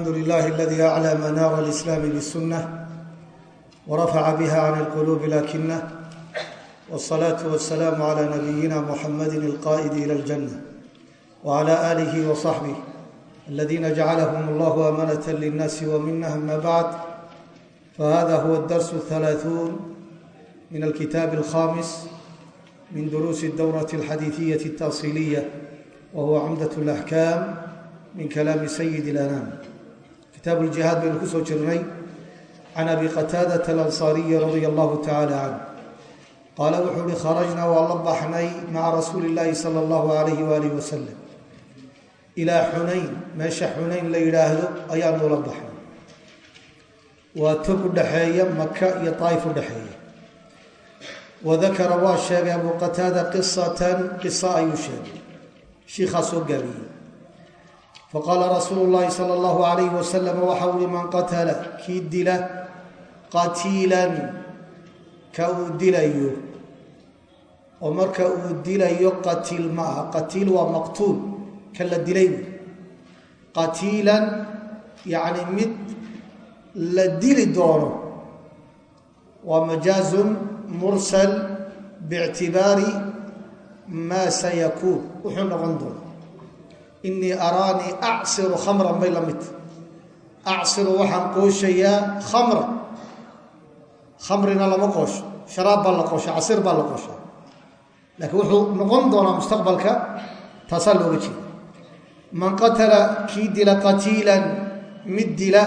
الحمد لله الذي أعلى منار الإسلام بالسنة ورفع بها عن القلوب لكنه والصلاة والسلام على نبينا محمد القائد إلى الجنة وعلى آله وصحبه الذين جعلهم الله أمنة للناس ومنه أما بعد فهذا هو الدرس الثلاثون من الكتاب الخامس من دروس الدورة الحديثية التأصيلية وهو عمدة الأحكام من كلام سيد الأنام kitaab ljihaad baynu ku soo jirnay can abi qataadata alansaariyi radia allahu tacaala canh qaala wuxuu uhi kharajnaa waa la baxnay maca rasuuli illaahi sala allahu alayhi waalih wasalam ilaa xunayn meesha xunayn la yidhaahdo ayaanu la baxnay. Waa tog u dhaxeeya maka iyo daa'if u dhexeeya waa sheegay abu qataada qisatan qisa ayuu sheegay. Shiikhaa soo faqaala rasuulu llaahi sala allahu alayh wasalam waxa uhi man qatala kii dila qatiilan ka uu dilayo oo marka uu dilayo qatiil ma aha qatiil waa maqtuul ka la dilay qatiilan yacni mid la dili doono waa majaazun mursal biictibaari maa sayakuun wuxuu noqon doona inii araanii acsiru khamran bay la mid. Acsiru waxaan qooshayaa khamra. Khamrina lama qoosho sharaab baa la qoosha casir baa la qoosha laakiin wuxuu noqon doonaa mustaqbalka taasaa looga jeeda man qatala kii dila qatiilan mid dila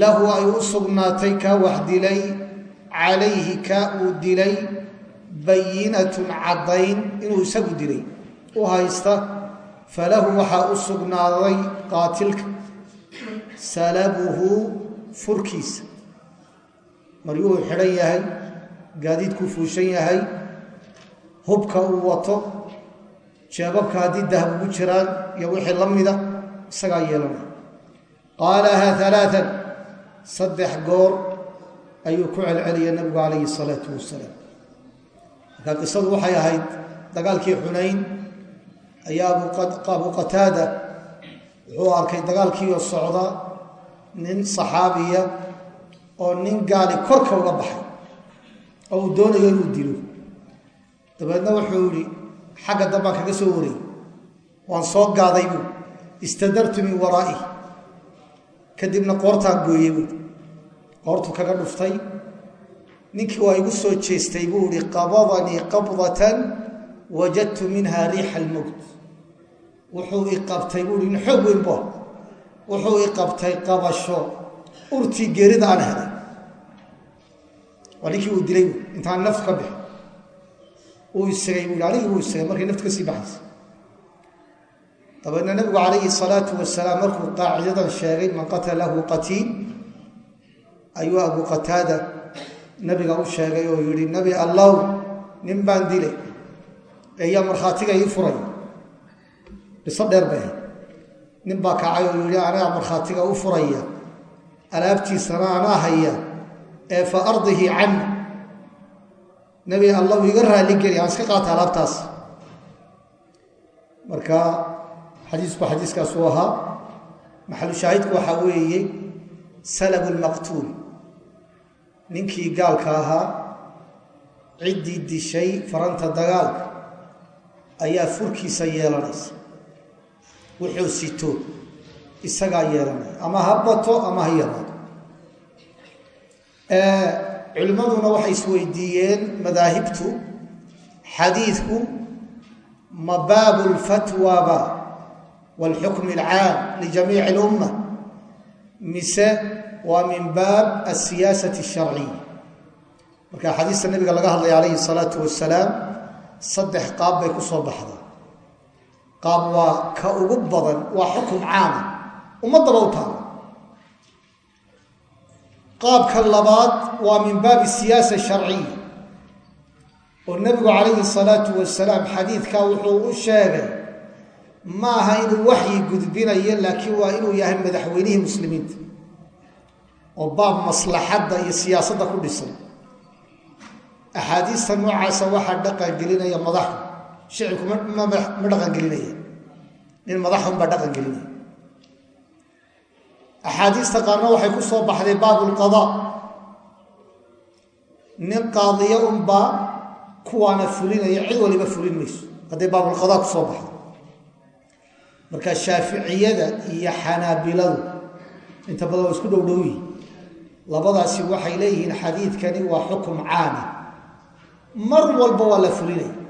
lahu ay u sugnaatay kaa wax dilay calayhi kaa uu dilay bayinatun caddayn inuu isagu dilay. U haysta falahu waxaa u sugnaaday qaatilka salabuhu furkiisa maryuhuu xidhan yahay gaadiidkuu fuushan yahay hubka uu wato jeebabka haddii dahab ugu jiraan iyo wixii la mida isagaa yeelanaya qaalaha alaaan saddex goor ayuu ku celceliyay nabigu calayhi salaatu wasalaam markaa qisadu waxay ahayd dagaalkii xunayn ayaa abu qataada wuxuu arkay dagaalkiioo socda nin saxaabiya oo nin gaali korka uga baxay oo uu doonayo inuu dilo. Dabeedna wuxuu yihi xagga dambaan kaga soo wareey waan soo gaaday buu. Istadartu min waraa'i. Kadibna qoortaan gooyey buu. Qoortu kaga dhuftay. Ninkii waa igu soo jeestay buu ihi qabadanii qabdatan wajadtu minha riixa almowt wuxuu i qabtay buu i xoog weyn bo wuxuu i qabtay qabasho urtii geerida aan helay. Waa ninkii uu dilay intaan naftu ka bixi uu isagay buu anigii buu isagay markay naftu ka sii baxaysa. Dabeedna nabigu calayhi salaatu wasalaam markuu qaacidadan sheegay man qatala lahu qatiil ayuu abu qataada nabiga u sheegay oo yihi nabi allow nin baan dilay eeyaa markhaatiga ii furay dhiso dheer bay. Ahayd nin baa kacay oo yihi anaa markhaatiga u furaya alaabtiisana anaa haya ee fa ardihi cani nebi allahu iga raalligeli aan iska qaata alaabtaas. Marka xadiisku xadiiskaasuu ahaa. Maxalu shaahidku waxaa weeye salabu lmaqtuul ninkii gaalka ahaa ciddii dishay faranta dagaalka ayaa furkiisa yeelanaysa wuxuu sito isagaa yeelanaya ama ha bato ama ha yaraado culimmaduna waxay isweydiiyeen madaahibtu xadiidku ma baabu lfatwaba wاlxukm اlcaam lijamiici اlumma mise waa min baab asiyaasati الsharciya marka xadiista nabiga laga hadlaya calayhi الsalaatu wasalaam saddex qaab bay ku soo baxdaa qaab waa ka ugu badan waa xukum caama ummaddaba u taala qaabka labaad waa min baabi siyaasa sharciya oo nebigu calayhi salaatu wasalaam xadiidkaa wuxuu u sheegay ma aha inuu waxyi gudbinayo laakiin waa inuu yahay madaxweynihii muslimiinta. Oo baab maslaxadda iyo siyaasadda ku dhisan. Axaadiista noocaasa waxaa dhaqan gelinaya madaxu shicibku ma dhaqan gelinaya. Nin madaxun baa dhaqan gelinaya. Axaadiista qaarna waxay ku soo baxday baabu lqadaa nin qaadiyo unbaa kuwaana fulinaya cid waliba fulin mayso. Hadday baabulqadaa ku soo baxdo. Marka shaaficiyada iyo xanaabiladu inta badan waa isku dhowdhow yihiin labadaasi waxay leeyihiin xadiidkani waa xukum caami. Mar walba waa la fulinaya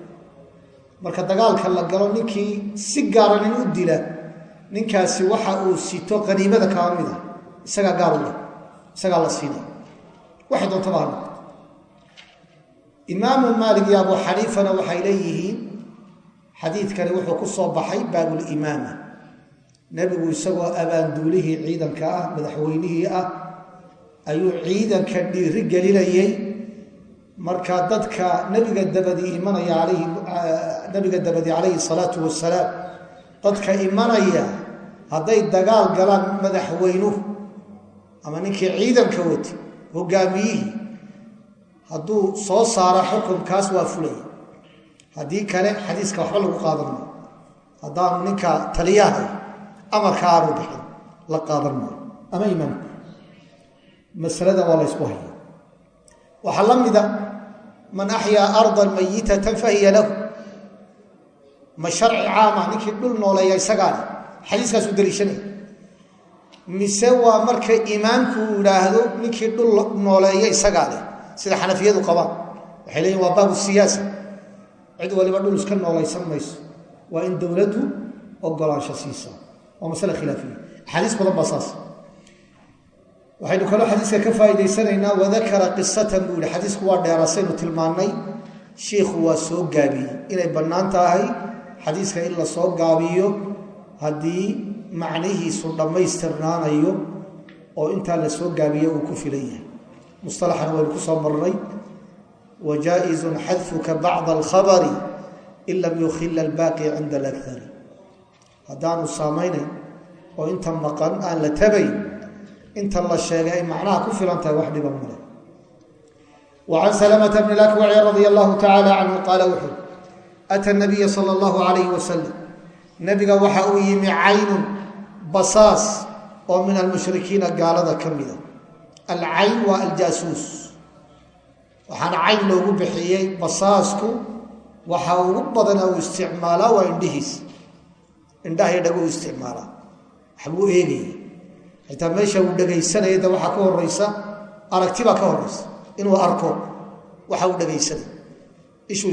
marka dagaalka la galo ninkii si gaara nin u dila ninkaasi waxa uu sito qaniimada kaba mid ah. Isagaa leh isagaa la siinaya waxay doontaba ha noqoto imaamu maalik iyo abu xaniifana waxay leeyihiin xadiidkani wuxuu ku soo baxay baabulimaama nebigu isagoo abaanduulihii ciidanka ah madaxweynihii ah ayuu ciidanka dhiiri gelinayey marka dadka nabiga dabadii imanaya alayhi nabiga dabadii calayhi salaatu wasalaam dadka imanaya hadday dagaal galaan madaxweynuhu ama ninkii ciidanka wati hogaamiyihii hadduu soo saaro xukunkaas waa fulaya haddii kale xadiiska waxba lagu qaadan maayo. Haddaanu ninka taliyahay amarka aanu bixin la qaadan maayo. Ama imaamku masalada waa la ysku haya waxaa la mida man axyaa ardan mayitatan fahiya lahu ma sharci caama ninkii dhul nooleeya isagaa leh xadiiskaasuu daliishanaya mise waa marka imaamku uu idhaahdo ninkii dhul nooleeya isagaa leh sida xanafiyadu qabaan. Waxay leeyihiin waa baabu siyaasa cid waliba dhul iska noolaysan mayso. Waa in dowladdu ogolaansho siisa waa masale khilaafiya axaadiis badan baa saas. Waxaynu kaloo xadiiska ka faa'iidaysanaynaa wadakara qisatan buu yihi xadiisku waa dheerasaynu tilmaannay. Shiikhu waa soo gaabiyey. Inay bannaan tahay xadiiska in la soo gaabiyo haddii macnihiisu dhammaystirnaanayo oo intaa la soo gaabiyo uu ku filan yahay. Musalaxana waynu ku soo marnay. Wa xadfuka bacda alkhabari in lam yukhila albaaqi cinda alakari haddaanu saamaynayn oo inta maqan aan la tabayn inta la sheegay ay macnaha ku filan tahay wax dhiban male wa can salamata bni lakwaci radia allahu tacaala canhu qaala ata nabiya sala allahu calayhi wasalam nebiga waxa uu yimi caynun basaas oo min almushrikiina gaalada ka mida alcayn waa aljaasuus waxaana cayn loogu bixiyey basaasku waxa ugu badana uu isticmaalaa waa indhihiis indhahay dhagu isticmaalaa waxbuu eegaya xitaa meesha uu dhegaysanaya de waxaa ka horeysa aragti baa ka horeysa inuu arko waxa uu dhegaysanay ishuu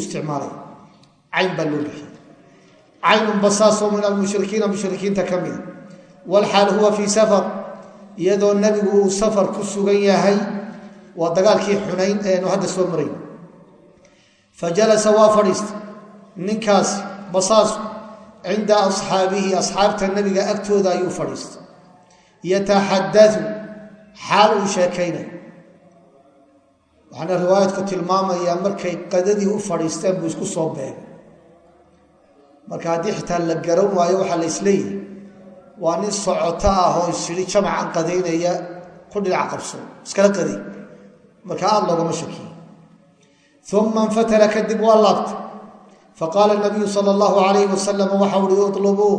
cayn baa loo bixiyey caynun basaasoo min almushrikiina mushrikiinta ka mida walxaal huwa fii safar iyadoo nebigu uu safar ku sugan yahay waa dagaalkii xunayn eenu hadda soo marayn fa jalasa waa fadhiistay ninkaasi basaasku cinda asxaabihi asxaabta nebiga agtooda ayuu fadhiistay yataxadau xaal uu sheekaynay waxaana riwaayadku tilmaamayaa markay qadadii u fadhiisteen buu isku soo beegay marka haddii xitaa la garan waayo waxaa la is leeyahay. Waa nin socoto ah oo isyidhi jamacan qadaynaya ku dhinac qabso iskala qaday marka aada loogama shakiye uma infatala kadib waa laabtay faqaala nabiyu sala allahu calayhi wasalam waxa uhi utlubuu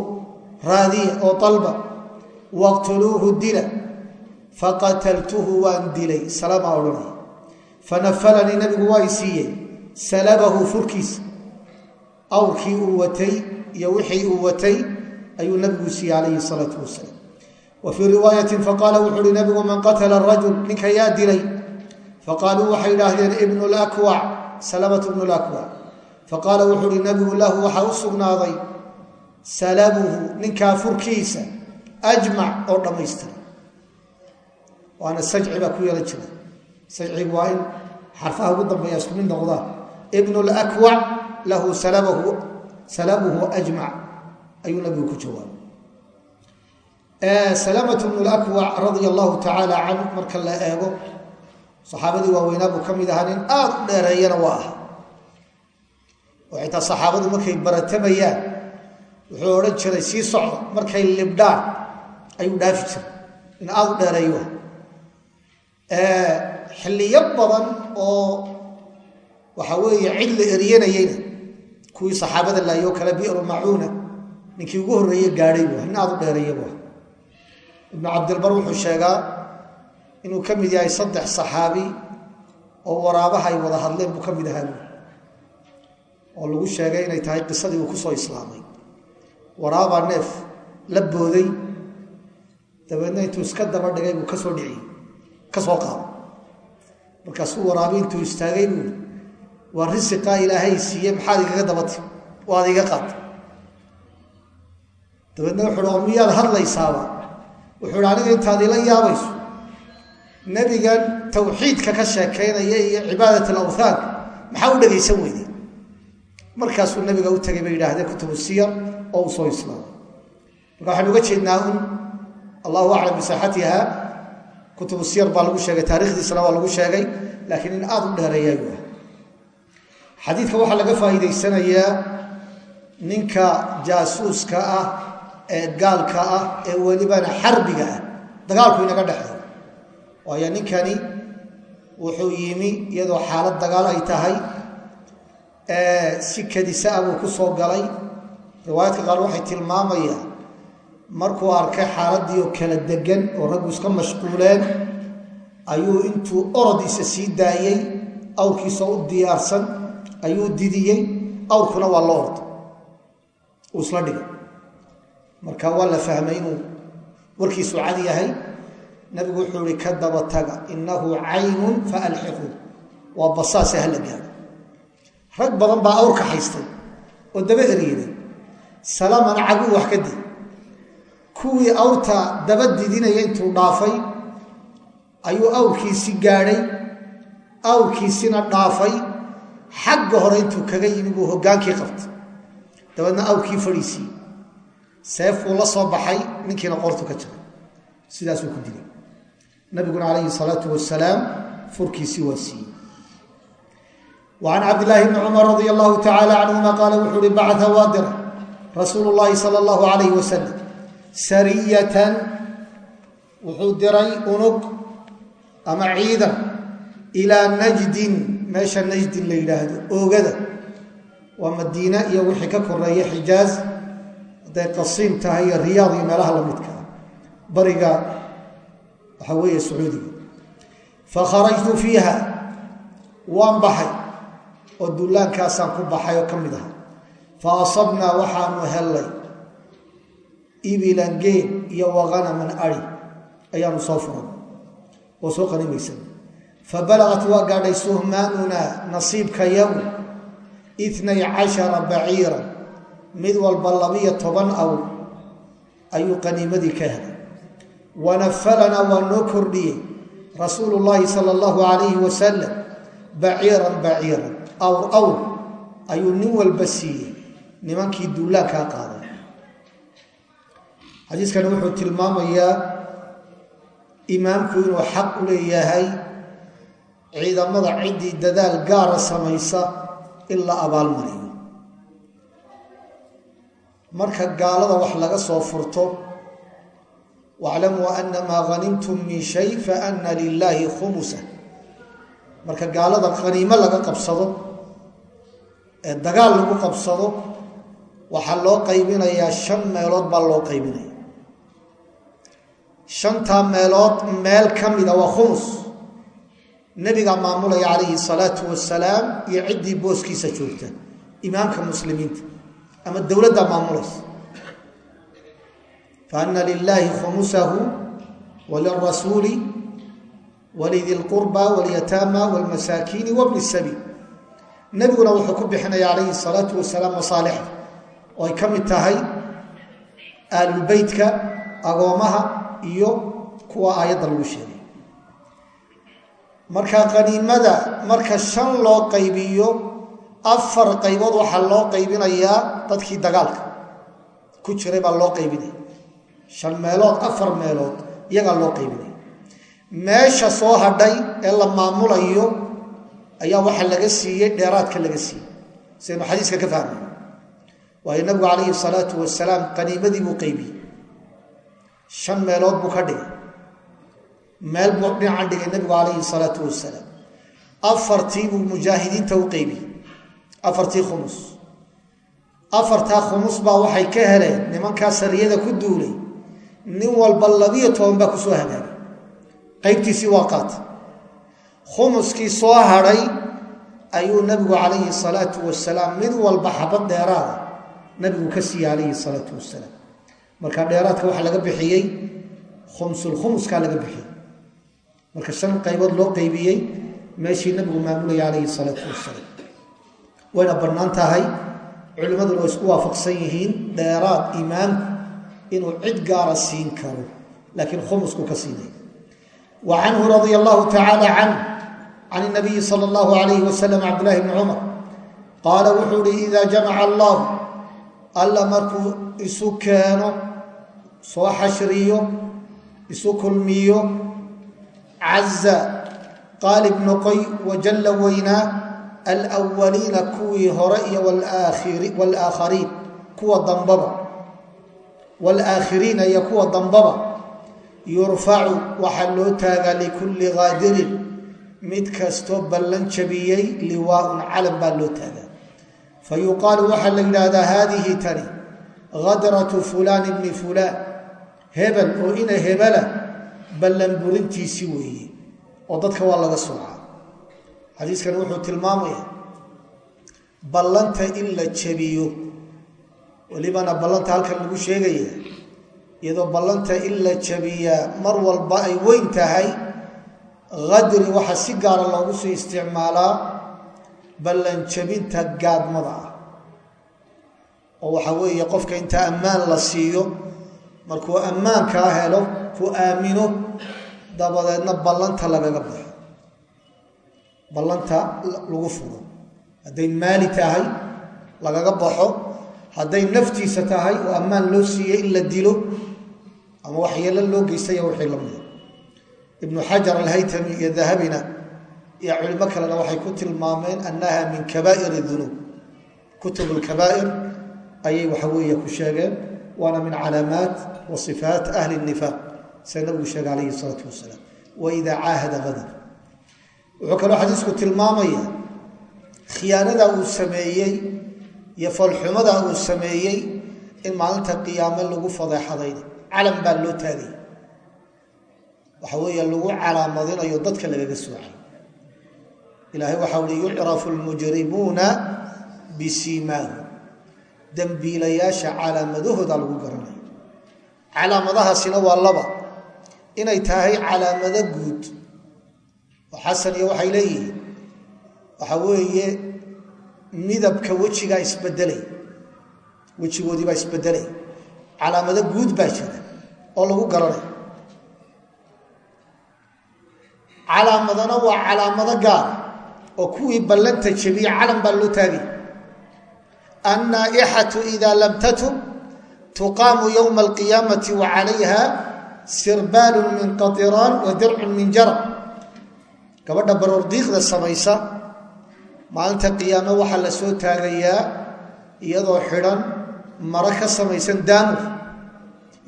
raadiya oo dalba waqtuluuhu dila. Faqataltuhu waan dilay salamaa odhanaya fanafalanii nabigu waa i siiyey salabahu furkiisa awrkii uu watay iyo wixii uu watay ayuu nabigu siiyey calayhi salaatu wasalaam. Wa fii riwaayatin faqaala wuxuu uhi nabigu man qatala rajul ninka yaa dilay? Faqaaluu waxay idhaahdeen ibnu lakwac salamatu ibnu lakwac faqaala wuxuu uhi nabigu lahu waxaa u sugnaaday salabuhu ninkaa furkiisa ajmac oo dhammaystira. Waana sajci baa ku yeelan jira. Sajcigu waa in xarfaha ugu dambeeya isku mid noqdaan ibnu lakwac lahu salabuhu ajmac ayuu nabigu ku jawaabay. Salamatu bnu lakwac radia allahu tacaala canhu marka la eego saxaabadii waaweynaa buu ka mid ahaa nin aada u dheereeyana waa aha. Oo xitaa saxaabadu markay baratamayaan wuxuu odhan jiray sii socda markay libdhaan ayuu dhaafi jiray. In aada u dheereeyo xilliyo badan oo waxa weeye cid la eryanayeyna kuwii saxaabada laayoo kale biru macuuna ninkii ugu horreeye gaadhay bu nin aada u dheereeya bu ibnu cabdilbar wuxuu sheegaa inuu ka mid yahay saddex saxaabi oo waraabaha ay wada hadleen buu ka mid ahaa buui oo lagu sheegay inay tahay qisadii uu ku soo islaamay. Waraabaa neef la booday dabeedna intuu iska daba dhigay buu ka soo dhiciyey ka soo qaado. Markaasuu waraabi intuu istaagay buui waa risiqaa ilaahay siiye maxaad igaga dabati waad iga qaata dabeedna wuxuuhi oo miyaad hadlaysaaba? Wuxuu hi aniga intaad ila yaabayso nebigan tawxiidka ka sheekaynaya iyo cibaadat alawthaan maxaa u dhegaysan weyday? Markaasuu nabiga u tegay bay yidhaahdeen kutubu siyar oo uu soo islaamay. Marka waxaan uga jeednaa un allahu aclam bisaaxatiha kutubu siyar baa lagu sheegay taarikhdiisana waa lagu sheegay laakiin in aada u dheereeyayu ah xadiidka waxaa laga faa'iidaysanayaa ninka jaasuuska ah ee gaalka ah ee welibana xarbiga ah. Dagaalku inaga dhexeeyo waayo ninkani wuxuu yimi iyadoo xaalad dagaal ay tahay si kadisa ah buu ku soo galay. Riwaayaadka qaar waxay tilmaamayaan markuu arkay xaaladdii oo kala degan oo raggu iska mashquuleen ayuu intuu orodiisa sii daayey awrkiisoo u diyaarsan ayuu didiyey awrkuna waa la ordo uu isla dhigay. Marka waa la fahmay inuu warkiisu cad yahay. Nabigu wuxuu ihi ka daba taga innahu caynun faalxiquu. Waa basaase hala gaado rag badan baa awrka haystay oo daba eryeday salaman caguu wax ka di kuwii awrta daba didinaya intuu dhaafay ayuu awrkiisi gaadhay. Awrkiisina dhaafay xagga hore intuu kaga yimi buu hogaankii qabtay. Dabeedna awkii fadhiisiiyey seefuu la soo baxay ninkiina qortu ka jaray sidaasuu ku dilay nabiguna calayhi salaau wasalaam furkiisii waa siiyey. Wa can cabdilaahi bni cumar radia allahu tacaala canhuma qaala wuxuu uhi bacaa waadira rasuulu llaahi sala allahu alayh wasalam sariyatan wuxuu diray unug ama ciidan ilaa najdin meesha najdin la yidhaahdo oogada. Waa madiine iyo wixii ka koreeya xijaaz. Hadday qasiim tahay iyo riyaad iyo meelaha la midkaa bariga waxaa weeye sacuudiga. Fakharajtu fiiha. Waan baxay. Oo dullaankaasaan ku baxay oo ka mid aha fa asabnaa waxaanu hellay. Ibilan geen iyo waqanaman ari. Ayaanu soo furan. Oo soo qanimaysan fa balagat waa gaadhay suhmaanunaa nasiibka yagu itnay cashara baciira mid walba labiyo toban aw ayuu qaniimadii ka helay wanafalanaa waa noo kordhiyey rasuulu llaahi sala allahu calayhi wasalam baciiran baciiran awr awr ayuu nin walba siiyey nimankii duulaankaa qaaday xadiiskani wuxuu tilmaamayaa imaamku inuu xaq u leeyahay ciidamada ciddii dadaal gaara samaysa in la abaalmariyo marka gaalada wax laga soo furto waclamuu ana maa hanimtum min shay faana lilaahi khumusa. Marka gaalada qaniimo laga qabsado ee dagaal lagu qabsado waxaa loo qaybinayaa shan meelood baa loo qaybinaya. Shantaa meelood meel ka mida waa khumus nebigaa maamulaya calayhi salaatu wasalaam iyo ciddii booskiisa joogta imaamka muslimiinta ama dowladdaa maamulaysa fa ana lilaahi khumusahu walirasuuli walidi lqurba walyataama wlmasaakiini wabni sabiil. Nebiguna wuxuu ku bixinaya calayhi salaatu wasalaam masaalixda oo ay ka mid tahay aalulbeytka agoomaha iyo kuwa aayadda lagu sheegay marka qaniimada marka shan loo qaybiyo afar qaybood waxaa loo qaybinayaa dadkii dagaalka. Ku jiray baa loo qaybinaya shan meelood afar meelood iyagaa loo qaybinaya meesha soo hadhay ee la maamulayo ayaa waxaa laga siiyey dheeraadka laga siiyey. Sidaynu xadiiska ka fahmay. Waayo nabigu calayhi salaatu wasalaam qaniimadii buu qaybiyey. Shan meelood buu ka dhigay meel buu dhinacan dhigay nabigu calayhi salaatu wasalaam. Afartii buu mujaahidiinta u qaybiyey afartii khumus afartaa khumus baa waxay ka heleen nimankaa sariyada ku duulay nin walba labiyo toban baa ku soo hagaagay. Qaybtiisii waa qaatay. Khumuskii soo hadhay ayuu nabigu calayhi salaatu wasalaam mid walba xabad dheeraada nabigu ka siiyey calayhi salaatu wasalaam. Marka dheeraadka waxaa laga bixiyey khumsulkhumuskaa laga bixiyey marka shan qaybood loo qaybiyey meeshii nabigu maamulayay calayhi salaatu wasalaam wayna bannaan tahay culimmaduna way isku waafaqsan yihiin dheeraad imaamku inuu cid gaara siin karo laakiin khumusku ka siinay. Wa canhu radia allahu tacaala canh can nabiyi sala allahu alayhi wasalam cabdillahi bni cumar qaala wuxuu uhi idaa jamaca allahu alla markuu isu keeno soo xashriyo isu kulmiyo caza qaalib noqoy wajalla weynaa alwaliina kuwii hore iyo wlaakhariin kuwa dambaba waalaakhiriina iyo kuwa dambaba yurfacu waxaa loo taagaa likulli qaadirin mid kastoo ballan jabiyey liwaaun calam baa loo taagaa fa yuqaalu waxaa la yidhaahdaa haadihi tani hadratu fulaan ibni fulaan oo ina hebela ballan burintiisi weeye oo dadka waa laga soocaa. Xadiiskani wuxuu tilmaamaya ballanta in la jabiyo welibana ballanta halkan lagu sheegaya iyadoo ballanta in la jabiyaa mar walba ay weyn tahay qadri waxaa si gaara loogu soo isticmaalaa ballan jabinta gaadmada ah. Oo waxaa weeye qofka inta ammaan la siiyo markuu ammaankaa helo ku aamino dabadeedna ballanta lagaga baxo. Ballanta lagu furo hadday maali tahay lagaga baxo. Hadday naftiisa tahay oo ammaan loo siiyey in la dilo ama waxyeelo loo geystaya wixii la mida ibnu xajar alhaytami iyo dahabina iyo culimo kalena waxay ku tilmaameen annaha min kabaa'ir dunuub. Kutub lkabaa'ir ayay waxa weeye ku sheegeen waana min calaamaat wa sifaat ahli nifaaq sida nabigu sheegay calayhi salaatu wasalaam waidaa caahada qadar wuxuu kaloo xadiisku tilmaamaya khiyaanada uu sameeyey iyo falxumada uu sameeyey in maalinta qiyaame lagu fadeexadayna calam baa loo taagay. Waxa weeye lagu calaamadinayo dadka lagaga soocay ilaahay waxau uhi yucrafu lmujrimuuna bisiimaahu. Dembiilayaasha calaamadahooda lagu garanayo inay tahay calaamado guud. Oo xasan iyo waxay leeyihiin. Waxa weeye midabka wejigaa isbedelay. Wejigoodii baa isbedelay. Calaamado guud baa jira oo lagu garanayo calaamadana waa calaamado gaar oo kuwii ballanta jabiye calam baa loo taagay. Annaaixatu idaa lam tatub tuqaamu yowma alqiyaamati wa calayha sirbaalun min qatiraan wa dircun min jarab gabadha baroordiiqda samaysa maalinta qiyaame waxaa la soo taagayaa iyadoo xidhan maro ka samaysan daamur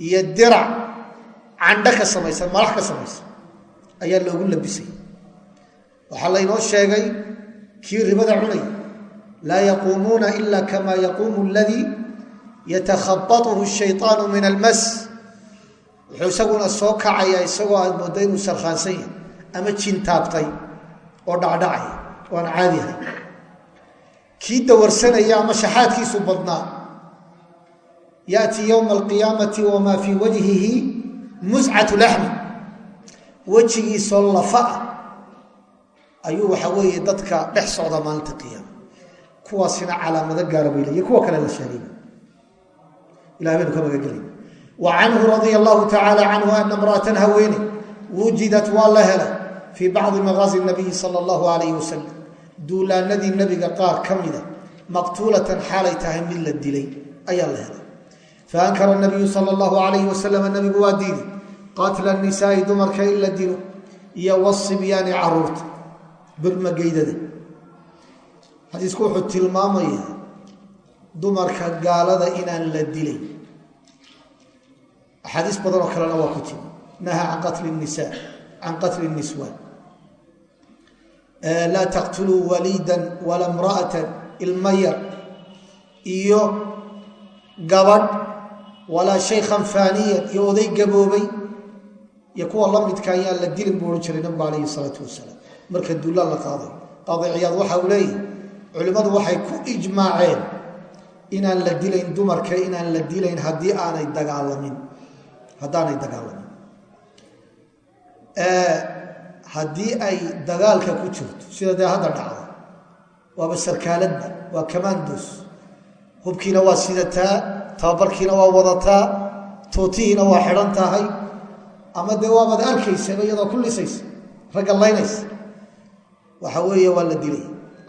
iyo dirac candho ka samaysan malax ka samaysan ayaa loogu labisay. Waxaa laynoo sheegay kii ribada cunay laa yaquumuuna ila kama yaquumu aladii yatakhabatuhu shayطaanu min almas wuxuu isaguna soo kacaya isagoo aad mooddo inuu sarkhaansan yahay ama jin taabtay oo dhacdhacaya oo aan caadi ahay kii dawarsanaya ama shaxaadkiisu badnaa yaأti ywma alqiyaamati wamaa fii wajhihi muscatu laxmi wejigiisoo lafa ah ayuu waxa weeye dadka dhex socda maalinta qiyaama. Kuwaasina calaamado gaara bay leeyihiin kuwa kale la sheegay. Ilahay baynu ka wa canhu radia allahu tacaala canhu ana imra'atan haweene wujidat waa la helay fii bacdi maqaazi nabiyi sala allahu alayh wasalam duulaanadii nebiga qaar ka mida maqtuulatan xaalay tahay mid la dilay ayaa la helay faankara nabiyu sala allahu alayhi wasalam nabigu waa diiday qatla nisaai dumarka in la dilo iyo wasibyaani carruurta birmageydada xadiisku wuxuu dilay axaadiis badan oo kalena waa ku timi naha can qatli nisa can qatli niswaan laa taqtuluu waliidan wala mra'atan ilma yar iyo gabadh walaa shaykhan faaniyan iyo oday gaboobay iyo kuwa la midka ayaan la dilin buu odhan jiray nabigu calayhi salaatu wasalaam. Marka duulaan la qaaday. Qaadi ciyaad waxa uu leeyahy culimmadu waxay ku ijmaaceen inaan la dilayn dumarka inaan la dilayn haddii aanay dagaalamin haddaanay dagaalamin haddii ay dagaalka ku jirto sida dee hadda dhacda waaba sarkaaladba waa kamandos hubkiina waa sidataa tababarkiina waa wadataa tootihiina waa xidhan tahay ama dee waabaad arkaysaba iyadoo ku lisaysa ragga laynaysa. Waxa weeye waa la dilay.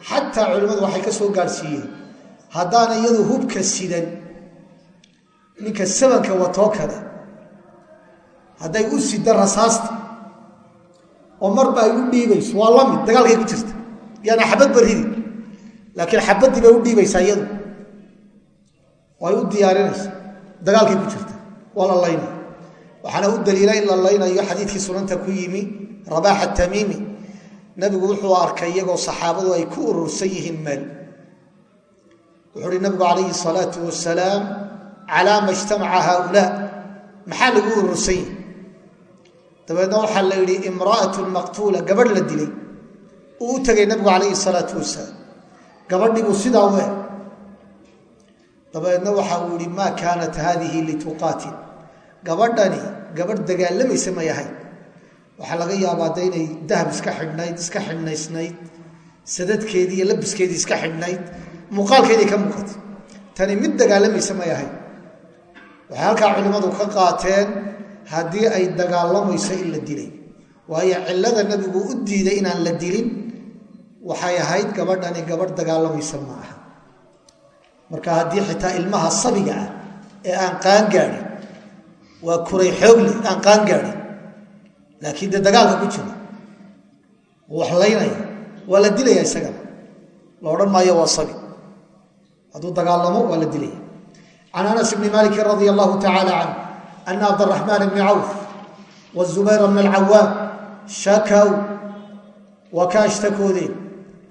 Xataa culimmadu waxay ka soo gaadhsiiyeen haddaana iyadu hubka sidan ninka sabanka watoo kale hadday u sida rasaasta oo marba ay u dhiibayso waa la mid dagaalkay ku jirta? Yaana xabad ba ridi laakiin xabaddii bay u dhiibaysaa iyadu. Way u diyaarinaysa dagaalkay ku jirta? Waa la waxaana u daliila in la xadiidkii sunanta ku yimi rabaax atamiimi nabigu wuxuu arkay iyagoo saxaabadu ay ku urursan yihiin meel. Wuxuu uhi nabigu calayhi salaatu wasalaam calaa ma ijtamaca haaulaa. Maxaa lagu urursan yihi dabeedna waxaa la yidhi imra'atun maqtuula gabadh la dilay. Uu u tegay nabigu calayhi salaatu wasalaam. Gabadhibuu sidaa we dabeedna waxa uu yihi maa kaanat haadihi lituqaatil gabadhani gabadh dagaalamaysa may ahayn waxaa laga yaabaa de inay dahab iska xidhnayd iska xidhnaysnayd sadadkeedii iyo labiskeedii iska xidhnayd muuqaalkeedii ka muuqatay. Tani mid dagaalamaysa may ahayn waxay halkaa culimmadu ka qaateen haddii ay dagaalamayso in la dilay. Waayo cillada nabigu u diiday inaan la dilin waxay ahayd gabadhani gabadh dagaalamaysa ma aha. Marka haddii xitaa ilmaha sabiga ah ee aan qaan gaadhin waa kuray xoogle aan qaan gaadhin laakiin dee dagaalka ku jira wax laynaya waa la dilaya isagana. La odhan maayo waa sabi. Hadduu dagaalamo waa la dilaya. Can anas bni maliki radia allahu tacala canh ana cabdaraxmaan bni cawf wazubayr bna alcawaam shakaw waa ka ashtakoodeen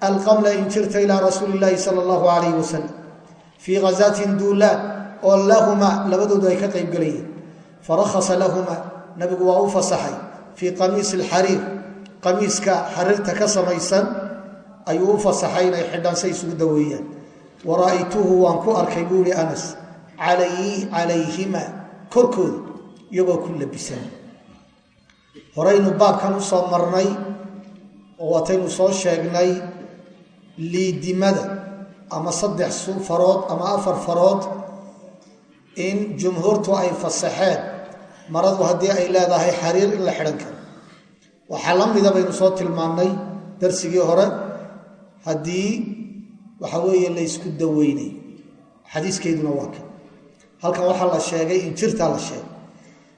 alqamla injirta ilaa rasuuli illaahi sala allahu alayh wasalam fii ghazatin duulaan oo lahuma labadoodu ay ka qayb gelayeen farakhasa lahuma nabigu waa u fasaxay fii qamiisi alxariir qamiiska xariirta ka samaysan ayuu u fasaxay inay xidhaan say isugu daweeyaan wa ra'aytuhu waan ku arkay buu ihi anas korkooda iyagoo ku labisan. Horaynu baabkan u soo marnay oo waataynu soo sheegnay liidimada ama saddex farood ama afar farood in jumhuurtu ay fasaxeen maradu haddii ay leedahay xariir in la xidhan karo. Waxaa la mida baynu soo tilmaannay darsigii hore. Haddii waxa weeye la ysku daweynay xadiiskeeduna waa kan. Halkan waxaa la sheegay injirtaa la sheegay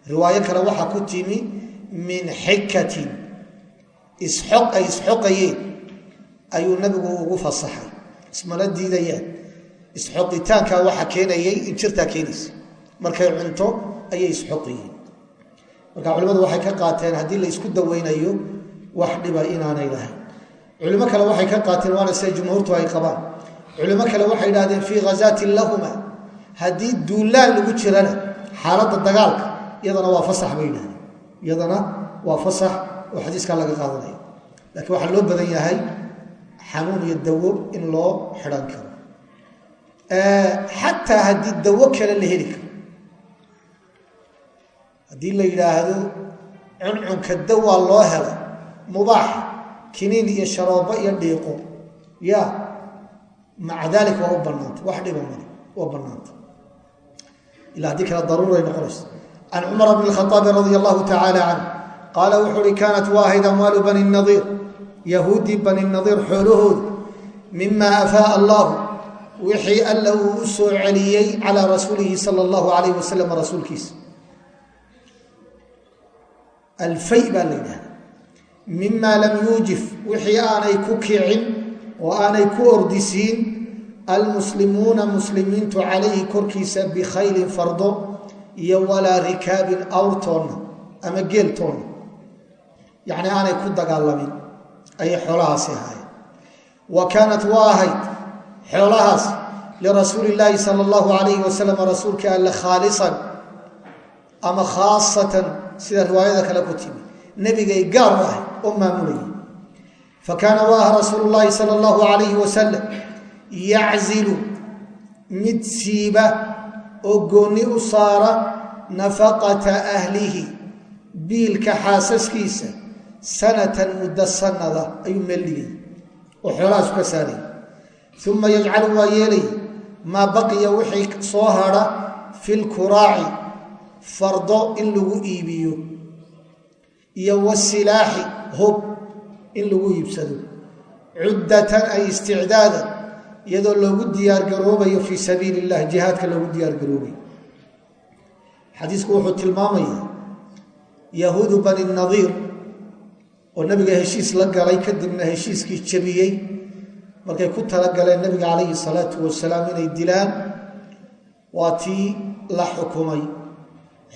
riwaayo kale waxaa ku timi min xikatin isxoq ay isxoqayeen ayuu nabigu ugu fasaxay. Ismala diidayaan. Isxoqitaankaa waxaa keenayay injirtaa keenaysa markay cunto ayay isxoqayeen. Marka culimmadu waxay ka qaateen haddii la isku daweynayo wax dhiba inaanay lahayn. Culimo kale waxay ka qaateen waana sida jumhuurtu ay qabaan. Culimo kale waxay idhahdeen fii khazaatin lahuma. Haddii duulaan lagu jirana xaaladda dagaalka iyadana waa fasax bay yidhahdeen iyadana waa fasax oo xadiiskaa laga qaadanaya. Laakiin waxaa loo badan yahay xanuun iyo dawo in loo xidhan karo. Xataa haddii dawo kale la heli karo. Haddii la yidhaahdo cuncunka dawaa loo helo mubaax kiniin iyo sharoobo iyo dhiiqo ya maca dalik waa u banaanta wax dhiba male waa banaanta ila haddii kale daruuray noqonayso can cumar bn اkhaabi radi allahu tacaala canh qaala wuxuu uhi kaanat waa ahayd amwaalu bani nadiir yahuudii bani nadiir xoolahooda mima afaa'a allahu wixii alla uu u soo celiyey calaa rasuulihi sala allahu alayh wasalam rasuulkiisa alfay baa la yidhahda mima lam yuujif wixii aanay ku kicin oo aanay ku ordisiin almuslimuuna muslimiintu calayhi korkiisa bikhaylin fardo iyo walaa rikaabin awrtoonna ama geeltoonna yacni aanay ku dagaalamin. Ayay xoolahaasi ahaayeen. Wa kaanat waa ahayd xoolahaas lirasuuli illaahi sala allahu calayhi wasalam rasuulka alle khaalisan ama khaasatan sida riwaayada kale ku timi. Nebigay gaar u ahay oo maamulayay. Fa kaana waaha rasuulu llaahi sala allahu alayhi wasalam yaczilu mid siiba oo goonni u saara nafaqata ahlihi biilka xaasaskiisa sanatan muddo sanada ayuu meel dhigay. Oo xoolahaasu ka saaraya uma yajcalu waa yeelay maa baqiya wixii soo hadha fi lkuraaci fardo in lagu iibiyo iyo wasilaaxi hub in lagu iibsado. Cuddatan ay isticdaadan iyadoo loogu diyaargaroobayo fii sabiili illah jihaadka loogu diyaargaroobayo xadiisku wuxuu tilmaamayaa yahuudu bani nadiir oo nabiga heshiis la galay kadibna heshiiskii jebiyey markay ku talagaleen nabiga calayhi salaatu wasalaam inay dilaan waa tii la xukumay.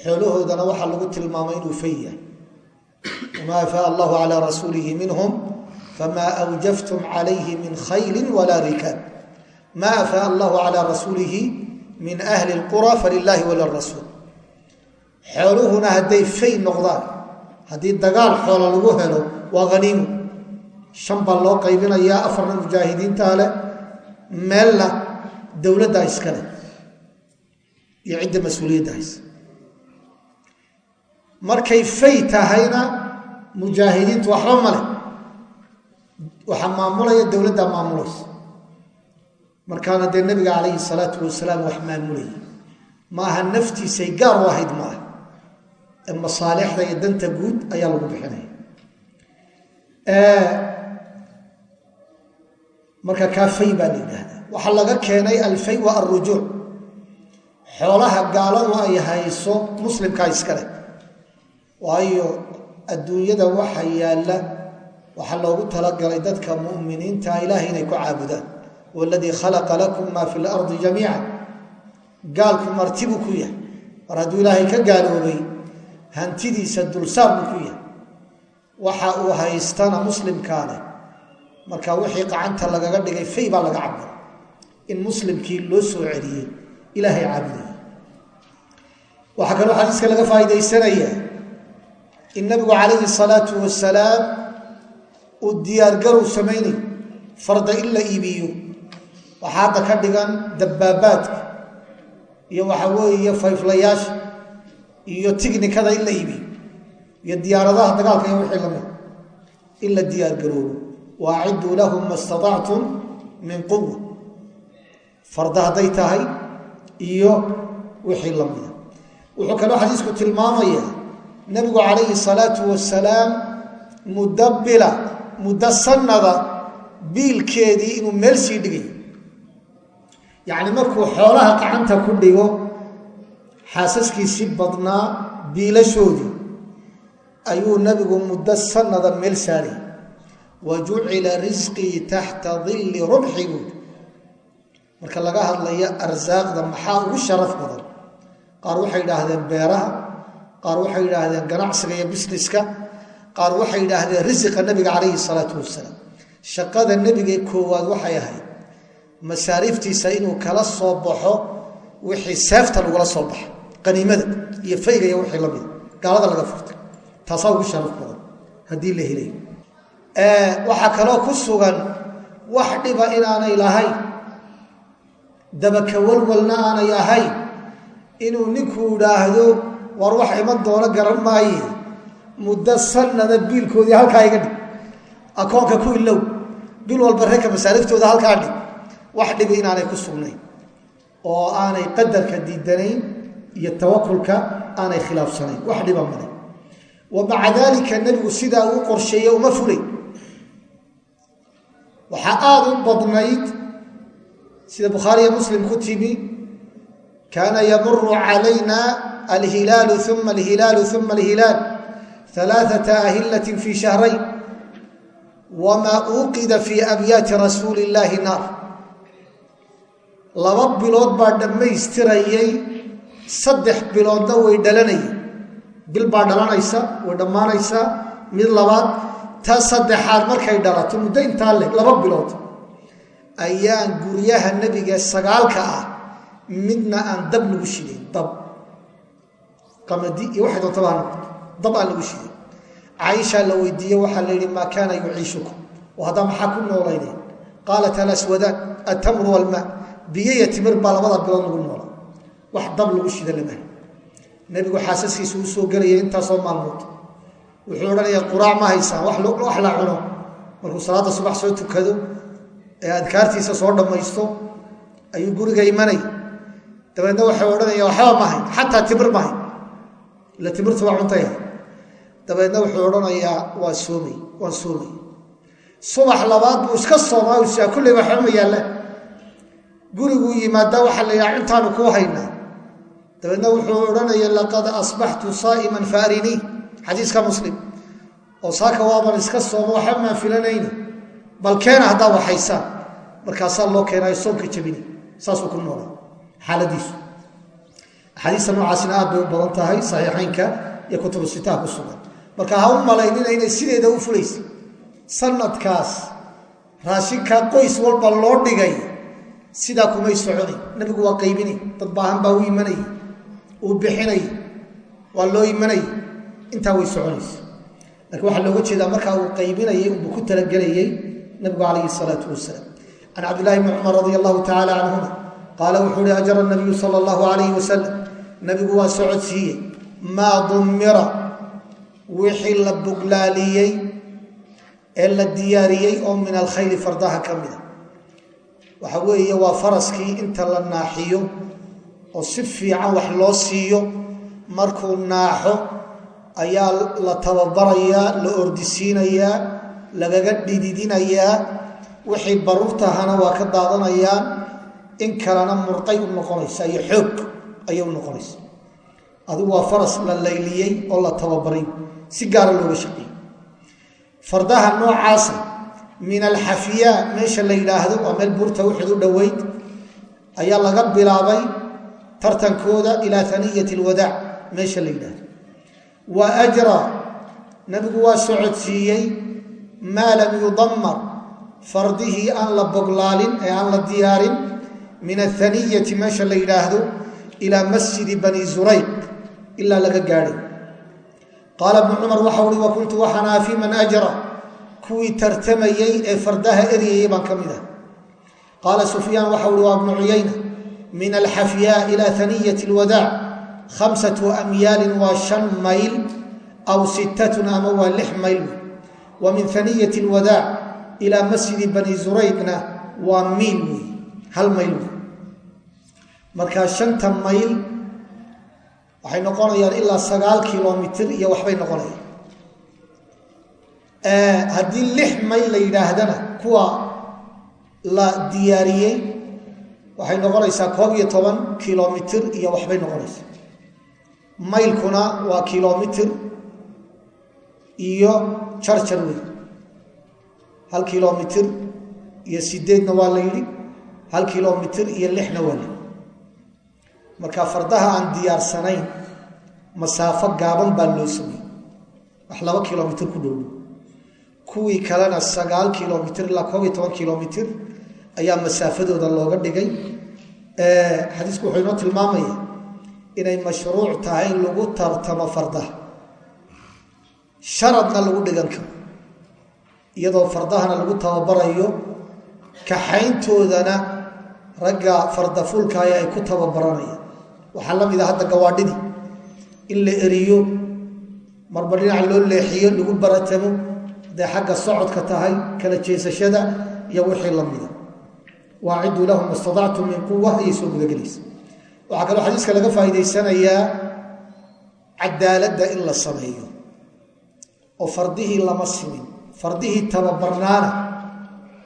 Xoolahoodana waxaa lagu tilmaamay inuu fay yahay. Wamaa afaa allahu calaa rasuulihi minhum famaa awjaftum calayhi min khayli walaa rikaab maa afaa allahu calaa rasuulihi min ahli lqura falilaahi walirasuul xooluhuna hadday fay noqdaan haddii dagaal xoola lagu helo waa haniimo shan baa loo qaybinayaa afarna mujaahidiintaa leh meelna dowladdaa iskale iyo cidda mas'uuliyadda haysa markay fay tahayna mujaahidiintu waxba ma leh waxaa maamulaya dowladdaa maamulaysa markaana dee nabiga calayhi salaatu wasalaam wax maamulaya maaha naftiisay gaar u ahayd maaha. Ee masaalixda iyo danta guud ayaa lagu bixinaya marka kaa fay baa la yidhaahdaa. Waxaa laga keenay alfay wa alrujuuc xoolaha gaaladu ay hayso muslimkaa iskale waayo adduunyada waxa yaalla waxaa loogu talagalay dadka mu'miniinta ilaahay inay ku caabudaan waladii khalaqa lakum maa fi lardi jamiica gaalku marti buu ku yahay mar hadduu ilaahay ka gaaloobay hantidiisa dulsaar buu ku yahay waxa uu haystana muslimkaa leh marka wixii qacanta lagaga dhigay fay baa laga cabay in muslimkii loo soo celiyey ilaahay caabudaya waxaa kaloo xadiiska laga faa'iidaysanaya in nabigu calayhi salaatu wasalaam uu diyaargarow samaynayo farda la iibiyo waxaa ka dhigan dabbaabaadka iyo waxa weeye fayflayaasha iyo tignikada in la iibiyo iyo diyaaradaha dagaalka iyo wixii la mid in la diyaargaroobo waacidduu lahum ma staطactum min quwa farda hadday tahay iyo wixii lamida wuxuu kaloo xadiisku tilmaamayaa nabigu calayhi salaatu wasalaam muddo bila muddo sanada biilkeedii inuu meel sii dhigay yacni markuu xoolaha qacanta ku dhigo xaasaskiisii badnaa biilashoodii ayuu nabigu muddo sanada meel saaray. Wa jucila risqii taxta dilli rubxi buui marka laga hadlayo arsaaqda maxaa ugu sharaf badan? Qaar waxay yidhaahdeen beeraha qaar waxay yidhaahdeen ganacsiga iyo bisniska qaar waxay yidhaahdeen risiqa nabiga calayhi salaatu wasalaam shaqada nebiga koowaad waxay ahayd masaariiftiisa inuu kala soo baxo wixii seefta lagula soo baxa qaniimada iyo fayga iyo wixii lamida gaalada laga furtay. Taasaa ugu sharaf badan. Haddii la helayo waxaa kaloo ku sugan wax dhiba inaanay lahayn. Dabaka walwalna aanay ahayn. Inuu ninku idhaahdo war wax iman doono garan maaye. Muddo sanada biilkoodii halkaa iga dhig. Akoonka ku ilow. Bil walba reerka masaariiftooda halkaa dhig wax dhibi inaanay ku sugnayn oo aanay qadarka diidanayn iyo tawakulka aanay khilaafsanayn. Wax dhiba male wa maca nebigu sidaa uu qorsheeye uma fulay waxaa aada u badnayd sida bukhaariyo muslim ku timi kaana yamuru calayna alhilaalu uma alhilaalu uma alhilaal alaaثata ahilatin fi shahrayn wmaa uuqida fii abyaati rasuuli illaahi naar laba bilood baa dhammaystirayay saddex biloodna way dhalanayay bil baa dhalanaysa way dhammaanaysaa mid labaad ta saddexaad markay dhalato muddo intaa leh laba bilood ayaan guryaha nebiga sagaalka ah midna aan dab lagu shidayn dab. Qamadi iyo waxay doonta noqoto dab aa lagu shiday. Caaishaa la weydiiye waxaa la yidhi maa kaana yuciishukum? Oo haddaa maxaa ku noolayneen qaalat alaswadaan altamru walmaa biyo iyo timir baa labada bilood lagu noola wax dab lagu shida lamaha nebigu xaasaskiisa uu soo gelaya intaasoo maalmood. Wuxuu odhanaya quraac ma haysaan wax la cuno. Markuu salaadda subax soo tukado ee adkaartiisa soo dhammaysto ayuu guriga imanay. Dabeedna waxay odhanaya waxba mahayn xataa timir mahayn ila timirtu waa cuntaya dabeedna wuxuu odhanayaa waa soomay waan soomay. Subax labaad buu iska soomaa usaa kulley waxba ma yaallaan guriguu yimaadaa waxaa la yidhaha cuntaanu kuu haynaa. Dabeedna wuxuu odhanaya laqad asbaxtu saa'iman faarinii xadiiska muslim. Oo saaka waaban iska sooma waxba maan filanayni bal keena haddaa waxaysaan markaasaa loo keenayo soomka jabini saasuu ku noolaa xaaladiisu. Axaadiista noocaasina aad bay u badan tahay saxiixaynka iyo kutubu sitaha ku sugan. Marka ha u malaynina inay sideeda u fulaysa sanadkaas raashinkaa qoys walba loo dhigay sidaa kumay soconay nabigu waa qaybinay dad baahan baa u imanayay uu bixinay waa loo imanay. Intaa way soconaysa lakiin waxaa looga jeedaa markaa uu qaybinayay unbuu ku talagelayay nabigu calayhi salaatu wasalaam can cabdillahi bni cumar radi allahu tacaala canhuma qaala wuxuu uhi ajara nabiyu sala allahu alayhi wasalam nabigu waa socodsiiyey. Maa dummira wixii la buglaaliyey ee la diyaariyey oo min alkhayli fardaha ka mida waxa weeye waa faraskii inta la naaxiyo oo si fiican wax loo siiyo. Markuu naaxo ayaa la tababarayaa la ordisiinayaa lagaga dhididinayaa. Wixii baruurtahana waa ka daadanayaan. In kalena murqay u noqonaysa iyo xoog ayay u noqonaysa. Adigu waa faras la layliyey oo la tababaray si gaara looga shaqeeyey fardaha noocaasa min alxafiyaa meesha la yidhaahdo waa meel buurta uxud u dhoweyd ayaa laga bilaabay tartankooda ilaa aniyati alwadaac meesha la yidhaahdo. Wa ajra nabigu waa socodsiiyey maa lam yudammar fardihii aan la boglaalin ee aan la diyaarin min athaniyati meesha la yidhaahdo ilaa masjidi bani zurayq ilaa laga gaadhay. Qaala bnu cumar waxau uhi wa kuntu waxanaa fi man ajra kuwii tartamayey ee fardaha eryayay baan ka mid ah. Qaala sufyaan waxa uhi waa bnu min alxafyaa ila haniyati alwadaac khamsatu amyaalin waa shan mayl aw sittatun ama waa lix mayl wa min haniyati alwadaac ilaa masjidi bani zurayqna waa miil wey hal mayl wey markaa shanta mayl waxay noqonayaan ilaa sagaal kilomitir iyo waxbay noqonayaan haddii lix mayl la yidhaahdana kuwa la diyaariyey waxay noqonaysaa koob iyo toban kilomitir iyo waxbay noqonaysaa. Maylkuna waa kilomitir iyo jarjar wey. Hal kilomitir iyo sideedna waa la yidhi hal kilomitir iyo lixna waa la yidhi. Marka fardaha aan diyaarsanayn masaafo gaaban baa loo sameyey wax laba kilomitir ku dhowdhow kuwii kalena sagaal kilomitir ilaa koob iyo toban kilomitir ayaa masaafadooda looga dhigay. Xadiisku wuxuu inoo tilmaamaya inay mashruuc tahay in lagu tartamo fardaha sharadna lagu dhigan karo iyadoo fardahana lagu tababarayo. Kaxayntoodana ragga fardafuulkaaya ay ku tababaranayaan. Waxaa la mid a hadda gawaadhidii. In la eriyo marba dhinac loo leexiyo lagu baratamo hadday xagga socodka tahay kala jeesashada iyo wixii la mida. Waaciduu lahum istadactum min quwa ayay soo gudagelaysa waxaa kaloo xadiiska laga faa'iidaysanayaa cadaaladda in la sameeyo oo fardihii lama simin fardihii tababarnaana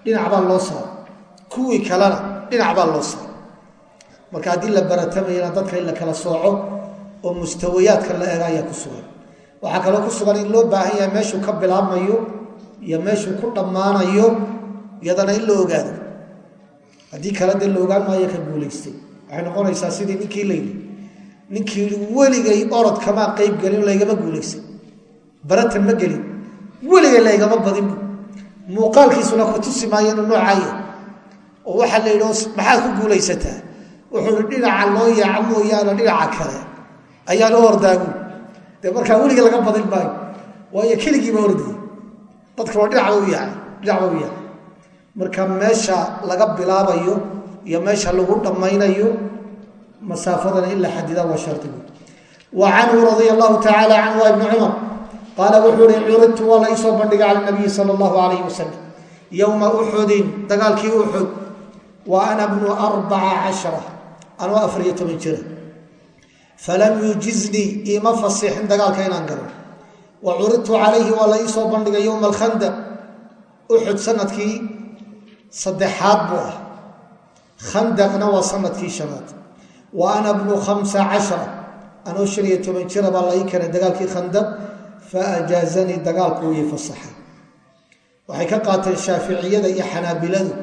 dhinac baa loo saara kuwii kalena dhinac baa loo saara marka haddii la baratamayana dadka in la kala sooco waxaa kaloo ku sugan in loo baahan yahay meeshuu ka bilaabmayo iyo meeshuu ku dhammaanayo iyadana in la ogaado. Haddii kale dee la ogaan maayo ka guulaystay waxay noqonaysaa sidii ninkii layidhi ninkii weligay orod kamaa qayb gelin laygama guulaysan baratan ma gelin. Weligay laygama badinbu muuqaalkiisuna ku tusi maayo inuu noocaaya oo waxaa la yidhi maxaad ku guulaysataa? Wuxuu hi dhinaca loo yaaco mooyaane dhinaca kale ayaa loo ordaagu. Dee markaa weliga laga badin maayo. Waayo keligiiba ordaya dadka waa dhinacba yahay dhinacba u yahay. Marka meesha laga bilaabayo iyo meesha lagu dhammaynayo masaafadana in la xadidaa waa shardigu wa canhu radia allahu tacaala canhu ibni cumar qaala wuxuu ihi curidtu waa la isoo bandhigay cala nabiyi sala allahu alayh wasalam yowma uxudin dagaalkii uxud wa ana bnu arbaca cashara anoo afariyo toban jira. Falam yujiznii iima fasixin dagaalka inaan galo wa curidtu calayhi waa la iisoo bandhigay yowma alkhandaq uxud sannadkii saddexaad buu ah khandaqna waa sannadkii shanaad wa ana bnu khamsa cashara anoo shan iyo toban jira baa la ii keenay dagaalkii khandaq fa ajaazanii dagaalku ii fasaxa waxay ka qaateen shaaficiyada iyo xanaabiladu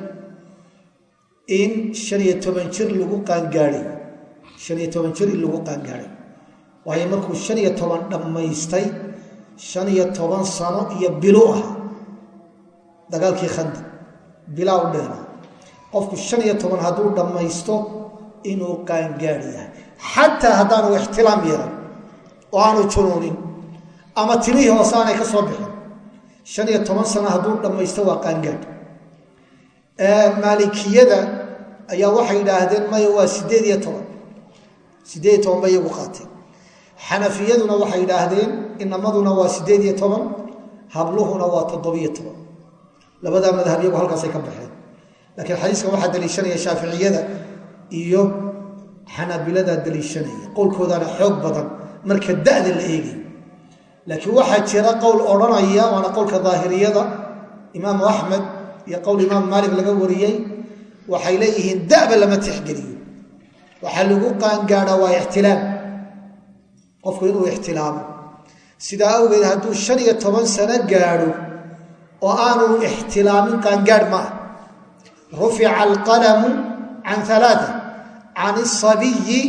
in shan iyo toban jir lagu qaangaaday shan iyo toban jir in lagu qaangaaday waayo markuu shan iyo toban dhammaystay shan iyo toban sano iyo bilu ah. Dagaalkii khandaq bilaa u dheera qofku shan iyo toban hadduu dhammaysto inuu qaangaari yahay. Xataa haddaanu ixtilaam yeelan oo aanu junuunin ama timihii hoose aanay ka soo bixin shan iyo toban sano hadduu dhammaysto waa qaangaad maalikiyada ayaa waxay yidhaahdeen maya waa sideed iyo toban. Sideed iyo toban bay iyagu qaateen xanafiyaduna waxay yidhaahdeen inamaduna waa sideed iyo toban habluhuna waa toddobiyo toban. Labadaa madhab iyagu halkaasay ka baxeen. Laakiin xadiiskan waxaa daliishanaya shaaficiyada iyo xanaabilada daliishanaya. Qowlkoodana xoog badan marka da'da la eegay. Laakiin waxaa jira qowl odhanaya waana qowlka daahiriyada imaamu axmed iyo qowl imaam maalik laga wariyey waxay leeyihiin da'ba lama tixgeliyo. Waxaa lagu qaangaadhaa waa ixtilaam qofku inuu ixtilaamo sidaa awgeed hadduu shan iyo toban sano gaadho oo aanu ixtilaamin qaangaadh ma ah rufica alqalamu can alaaa can asabiyi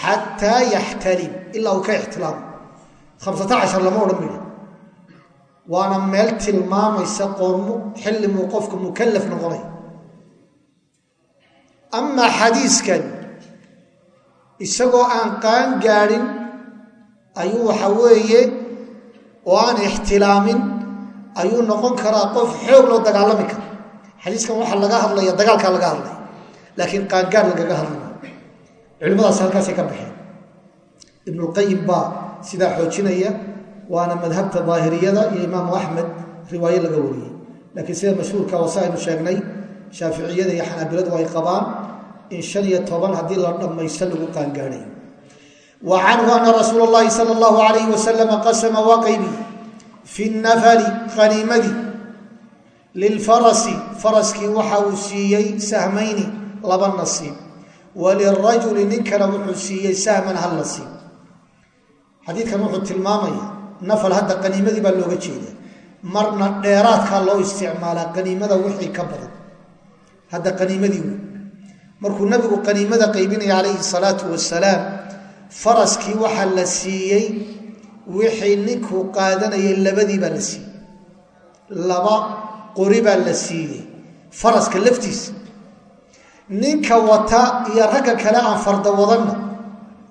xataa yaxtalim ilaa uu ka ixtilaamo. Khamsata cashar lama odhan mayo waana meel tilmaamaysa qoormo xillimuu qofku mukalaf noqonay. Amaa xadiiskan isagoo aan qaan gaadhin ayuu waxa weeye oo aan ixtilaamin ayuu noqon karaa qof xoog loo dagaalami kara xadiiskan waxaa laga hadlaya dagaalkaa laga hadlaya laakiin qaangaar lagaga hadlaya culimadaas halkaasay ka baxeen. Ibnulqayim baa sidaa xoojinaya waana madhabta daahiriyada iyo imaamu axmed riwaaye laga wariyey. Laakiin sida mashhuurka wasa aynu sheegnay shaaficiyada iyo xanaabiladu ay qabaan in shan iyo toban haddii la dhammaysto lagu qaangaadhay canhu ana rasuula اllahi sala اllahu alayh wasalama qasama waa qaybi fi nafali khaniimadii lilfarasi faraskii waxa uu siiyey sahmayni laba nasiib. Walirajuli ninkana wuxuu siiyey sahman hal nasiib. Xadiidkan wuxuu tilmaamaya nafal hadda qaniimadii baa looga jeeda marna dheeraadkaa loo isticmaalaa qaniimada wixii ka badan. Hadda qaniimadii wey markuu nabigu qaniimada qaybinaya faraskii waxaa la siiyey wixii ninkuu qaadanayay labadii baa la siiyey. Laba qori baa la siiyey faraska laftiisa. Ninka wata iyo ragga kale aan farda wadanna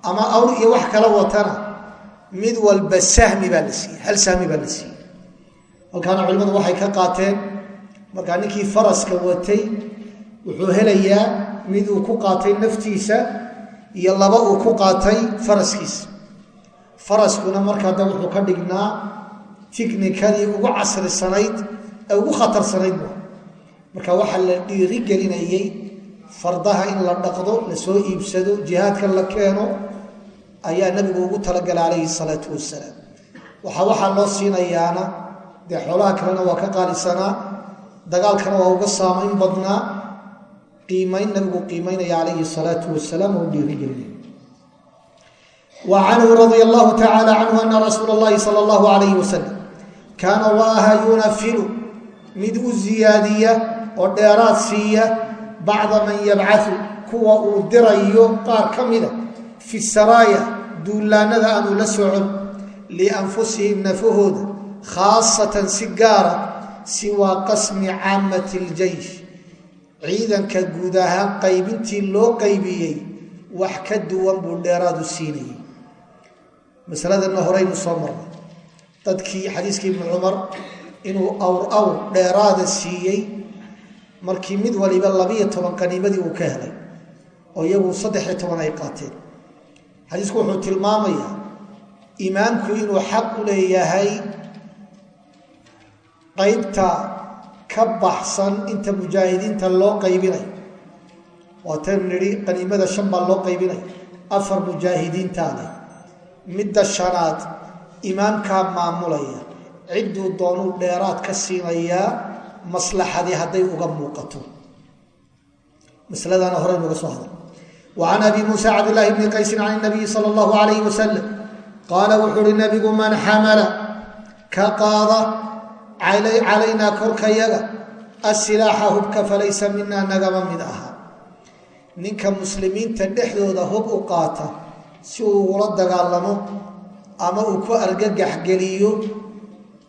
ama awr iyo wax kala watana mid walba sahmi baa la siiyey hal sahmi baa la siiyey. Halkaana culimmadu waxay ka qaateen markaa ninkii faraska watay wuxuu helayaa mid uu ku qaatay naftiisa iyo laba uu ku qaatay faraskiisa faraskuna markaa da wuxuu ka dhignaa tiknikadii ugu casrisanayd ee ugu khatarsanayd bu marka waxaa la dhiiri gelinayey fardaha in la dhaqdo la soo iibsado jihaadka la keeno ayaa nabigu ugu talagalay calayhi salaatu wasalaam waxa waxaa loo siinayaana dee xoolaha kalena waa ka qaalisanaa dagaalkana waa uga saamayn badnaa qiimayn nabigu qiimaynaya calayhi salaatu wasalaam oo u dhiirigelinaya. Wa canhu radia allahu tacaala canhu ana rasuula اllahi sala allahu alayhi wasalam kaana waa ahaa yunafilu mid u ziyaadiya oo dheeraad siiya bacda man yabcau kuwa uu dirayo qaar ka mida fi saraaya duulaanada aanu la socon lianfusihim nafahooda khaasatan si gaara siwaa qasmi caamati اljeysh ciidanka guud ahaan qaybintii loo qaybiyey wax ka duwan buu dheeraadu siinayay. Masaladana horeynu soo marnay dadkii xadiiskii ibnu cumar inuu awr awr dheeraada siiyey markii mid waliba labiyo toban qaniimadii uu ka helay oo iyagu saddexiyo toban ay qaateen. Xadiisku wuxuu tilmaamayaa imaamku inuu xaq u leeyahay qaybta ka baxsan inta mujaahidiinta loo qaybinayo waataynu nidhi qaniimada shan baa loo qaybinaya afar mujaahidiintaa leh midda shanaad imaamkaa maamulaya. Cidduu doonuu dheeraad ka siinayaa maslaxadii hadday uga muuqato. Masaladana hore nuga soo hadal wa can abi muusa cabdillaahi bni qaysin can nabiyi sala allahu alayhi wasalam qaala wuxuu uhi nabigu man xamala ka calaynaa korkayaga asilaaxa hubka falaysa minaa nagama mid aha ninka muslimiinta dhexdooda hub u qaata si uu ugula dagaalamo ama uu ku argagax geliyo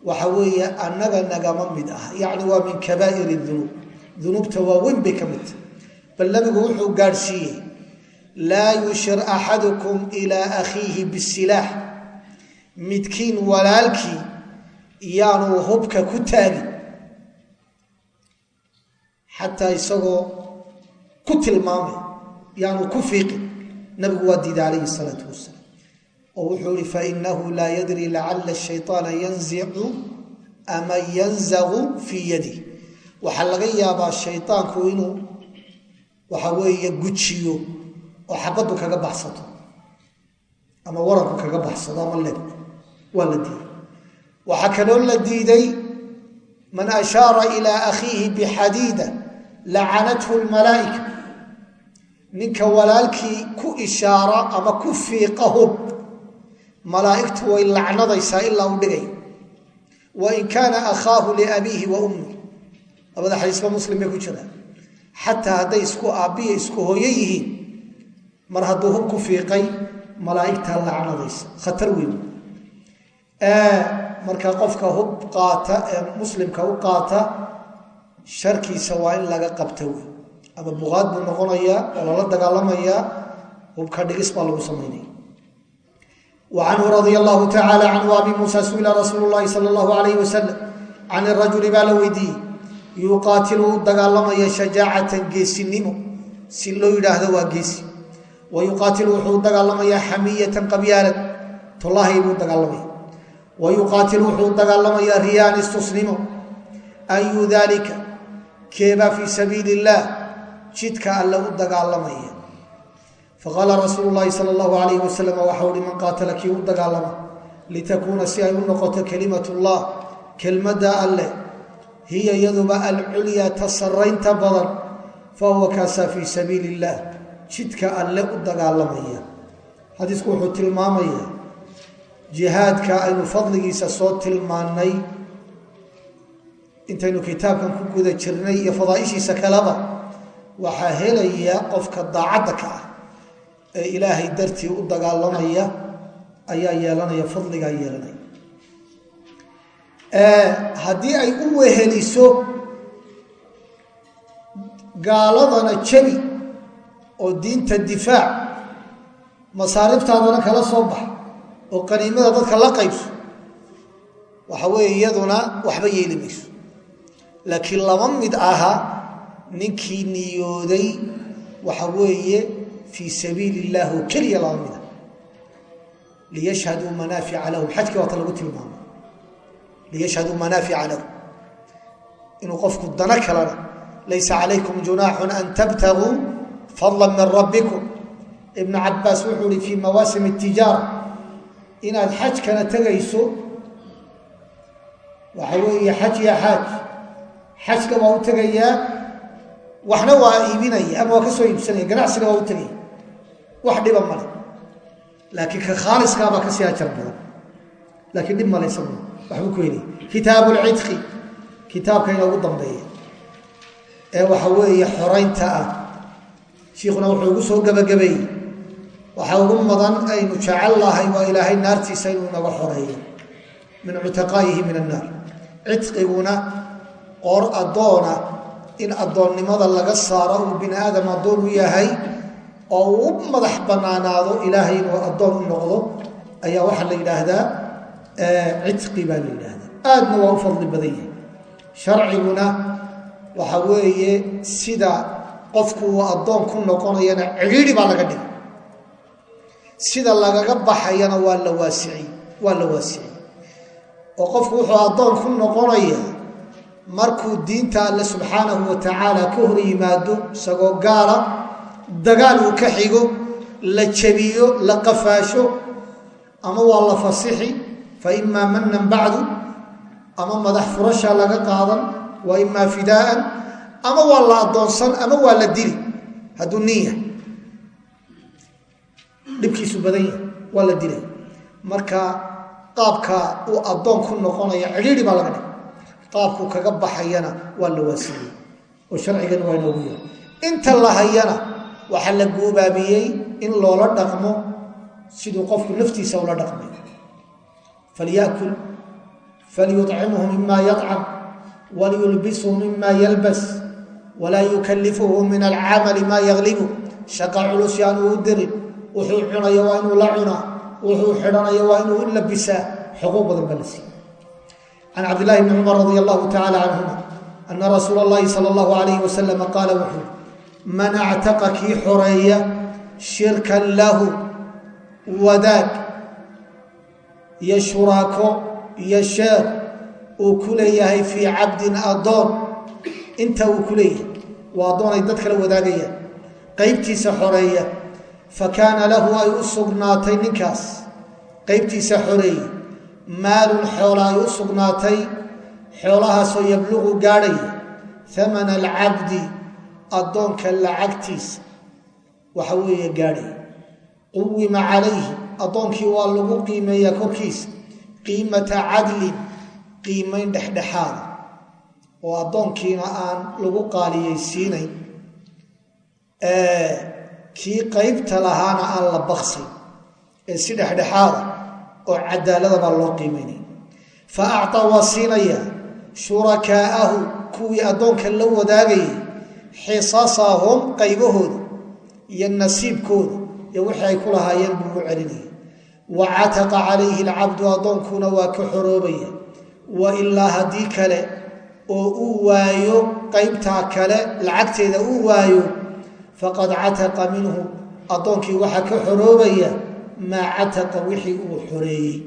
waxa weeye annaga nagama mid ah yacni waa min kabaa'ir dunuub dunuubta waaweyn bay ka mid tahay bal nabigu wuxuu gaadhsiiyey laa yushir axadukum ilaa akhiihi bisilaax midkiin walaalkii yaanu hubka ku taagin. Xataa isagoo ku tilmaamay yaanu ku fiiqin nabigu waa diiday calayhi salaatu wasalaam oo wuxuu ihi fainahu laa yadri lacala shayطaana yanzicu ama yanzagu fii yadi waxaa laga yaabaa shayطaanku inuu waxa weeye gujiyo oo xabaddu kaga baxsato ama waranku kaga baxsado ama leb waa la diiday waxaa kaloo la diiday man ashaara ilaa akhiihi bixadiida lacanathu lmalaa'ika ninka walaalkii ku ishaara ama ku fiiqa hub malaa'igtu way lacnadaysaa ilaa u dhigay. Wain kaana akhaahu liabiihi wa ummi. Labada xadiisba muslim bay ku jiraan. Xataa hadday isku aabbiya isku hooyo yihiin mar hadduu hub ku fiiqay malaa'igtaa lacnadaysa. Khatar weyn marka qofka hub qaata ee muslimka u qaata sharkiisa waa in laga qabta wey ama buqaad buu noqonayaa oo lala dagaalamayaa hubka dhigis baa lagu samaynaya wa canhu radia allahu tacaala canhu abi muusa su'ila rasuulu llahi sala allahu alayh wasalam can irajuli baa la weydiiyey yuqaatilu u dagaalamaya shajaacatan geesinimo si loo yidhaahdo waa geesi. Wa yuqaatilu wuxuu u dagaalamayaa qabyaalad tollahay buu dagaalamaya wa yuqaatilu wuxuu dagaalamayaa riyaan istusnimo ayu dalika keebaa fii sabiili illaah jidka alle u dagaalamaya faqaala rasuulu llaahi sala allahu alayh wasalam waxau uhi man qaatala kii u dagaalama litakuuna si ay u noqoto kelimat llah kelmadda alleh hiya yaduba alculyaa ta saraynta badan fahuwa kaasaa fii sabiili illaah jidka alle u dagaalamaya xadiisku wuxuu tilmaamayaa jihaadka aynu fadligiisa soo tilmaannay intaynu kitaabkan ku guda jirnay iyo fadaaishiisa kaleba waxaa helaya qofka daacadda ka ah ee ilaahay dartii u dagaalamaya ayaa yeelanaya fadligaa yeelanaya. Haddii ay u weheliso gaaladana jabi oo diinta difaac masaaribtaadana kala soo bax oo qaniimada dadka la qaybso waxa weeye iyaduna waxba yeeli mayso. Laakiin lama mid aha ninkii niyooday waxa weeye fii sabiili illah oo keliya lama mid ah. Liyashhaduu manaafica lahum xajkii waata lagu tilmaamay. Liyashhaduu manaafica lahum. Inuu qofku dano kalena laysa calaykum junaaxun an tabtaguu fadla min rabbikum. Ibnu cabaas wuxuu ihi fii mawaasim tijaara inaad xajkana tegayso waxa weeye xaj ya xaaj. Xajka waa u tegayaa waxna waa iibinaya ama waa ka soo iibsanaya ganacsiga waa u tegaya wax dhiba male laakiin ka khaaliskaabaa ka sii ajar badan. Laakiin dhib male isagu waxbuu ku helaya kitaabu lcidqi kitaabka inoogu dambeeya. Ee waxa weeye xoraynta ah. Shiikhuna wuxuu ugu soo gebagabeeyey waxaa ugu mudan aynu jecel lahay waa ilaahay naartiisa inuu inaga xoreeyo. Min cutaqaa'ihi min annaar cidqiguna qoor addoona in addoonnimada laga saaro uu bini aadam addoon u yahay oo uu u madax bannaanaado ilaahay inuu addoon u noqdo ayaa waxaa la yidhaahdaa cidqi baa la yidhaahdaa. Aadna waa u fadli badan yahay. Sharciguna waxa weeye sida qofku uu addoon ku noqonayana cidhiidhi baa laga dhigay sida lagaga baxayana waa la waasiciy waa la waasiciyey oo qofku wuxuu addoon ku noqonaya markuu diinta alle subxaanahu wa tacaala ka hor yimaado isagoo gaala dagaal uu ka xigo la jabiyo la qafaasho ama waa la fasixi fa imaa manan bacdu ama madax furasha laga qaadan wa imaa fidaaan ama waa la addoonsan ama waa la dili. Hadduu nin yahay dhibkiisu badan yahay waa la dilay. Marka qaabka uu addoon ku noqonaya cidhiidhi baa laga dhigay. Qaabku kaga baxayana waa la waasiyey oo sharcigana waa inoogu yahay inta la hayana waxaa la goobaabiyey in loola dhaqmo siduu qofku naftiisa ula dhaqmay. Falyakul falyuطcimhu mima yطcam waliyulbishu mima yalbas walaa yukalifhu min alcamali maa yaglibu shaqa culus yaanu u dirin wuxuu cunayo waa inuu la cunaa wuxuu xidhanayo waa inuu labisaa xuquuq badan baa la siiye can cabdillahi bni cumar radi allahu tacala canhuma ana rasuula اllahi sala allahu alayh wasalama qaala wuxuu man actaqa kii xoreeya shirkan lahu wadaag iyo shuraako iyo sheer uu ku leeyahay fii cabdin addoon inta uu ku leeyahay fa kaana lahu ay u sugnaatay ninkaas qaybtiisa xoreeye maalun xoola ay u sugnaatay xoolahaasoo yabluqu gaadhaya amana alcabdi addoonka lacagtiisa waxa weeye gaadhaya quwima calayhi addoonkii waa lagu qiimeeyaa korkiisa qiimata cadlin qiimayn dhexdhexaada oo addoonkiina aan lagu qaaliyeysiinayn kii qaybta lahaana aan la baksin ee si dhexdhexaada oo cadaalada baa loo qiimaynaya fa acطaa waa siinaya shurakaa'ahu kuwii addoonka la wadaagayay xisasahum qaybahooda iyo nasiibkooda iyo wixii ay ku lahaayeen buu u celinaya wa cataqa calayhi alcabdu addoonkuna waa ka xoroobaya. Wa ilaa haddii kale oo uu waayo qaybtaa kale lacagteeda uu waayo faqad cataqa minhu. Addoonkii waxaa ka xoroobaya maa cataqa wixii uu xoreeyey.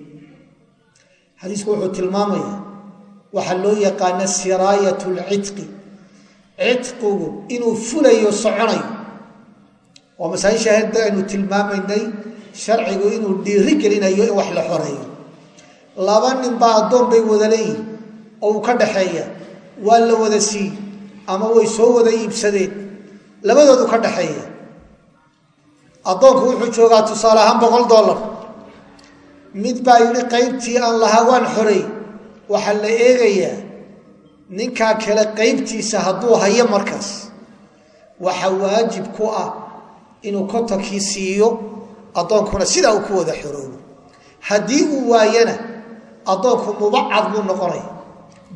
Xadiisku wuxuu tilmaamaya waxaa loo yaqaana siraayat lcitqi citqigu inuu fulayo soconayo. Oo masaaisha hadda aynu tilmaamaynay sharcigu inuu dhiiri gelinayo in wax la xoreeyo. Laba nin baa addoon bay wada leeyihiin oo uu ka dhaxeeya. Waa la wada siiyey ama way soo wada iibsadeen labadoodu ka dhaxeeya. Addoonku wuxuu joogaa tusaale ahaan boqol dollar. Mid baa yidhi qaybtii aan lahaa waan xoreey waxaa la eegayaa ninkaa kale qaybtiisa hadduu hayo markaas. Waxa waajib ku ah inuu kontonkii siiyo addoonkuna sidaa uu ku wada xoroobo. Haddii uu waayana addoonku mubacad buu noqonaya.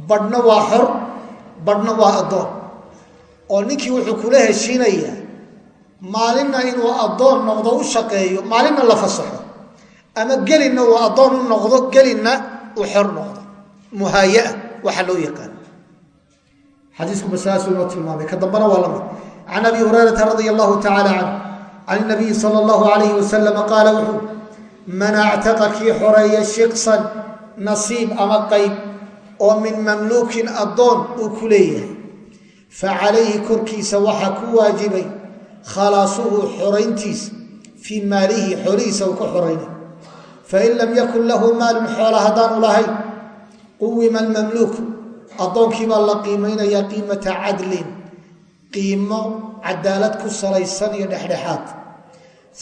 Badhna waa xor badhna waa addoon oo ninkii wuxuu kula heshiinayaa maalinna inuu addoon noqdo u shaqeeyo maalinna la fasaxo ama gelinna uu addoon u noqdo gelinna uu xor noqdo. Muhaayaa waxaa loo yaqaan. Xadiisku masaasuu inoo tilmaamay. Ka dambana waa la mid can abi hurayrata radia allahu tacaala canhu can nabiyi sala allahu alayhi wasalama qaala wuxuu man actaqa kii xoreeya shiqsan nasiib ama qayb oo min mamluukin addoon uu ku leeyahay fa calayhi korkiisa waxaa ku waajibay khalaasuhu xorayntiisa fii maalihi xoolihiisa uu ka xoraynay. Fain lam yakun lahu maalun xoola haddaanu lahayn quwima almamluuk addoonkii baa la qiimaynayaa qiimata cadlin qiimo cadaalad ku salaysan iyo dhexdhexaad.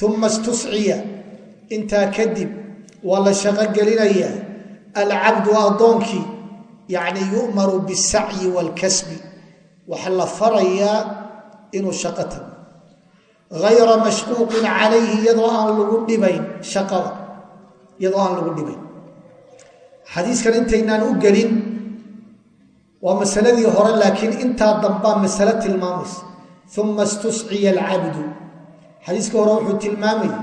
Uma istusciya intaa kadib waa la shaqo gelinayaa alcabdu addoonkii yacni yu'maru bisacyi waalkasbi waxaa la farayaa inuu shaqo tago. Hayra mashquuqin calayhi iyadoo aan lagu dhibayn shaqada iyadoo aan lagu dhibayn. Xadiiskan intaynaan u gelin waa masaladii hore laakiin intaa dambaa masale tilmaamaysa. Uma istusciya alcabdu. Xadiiska hore wuxuu tilmaamaya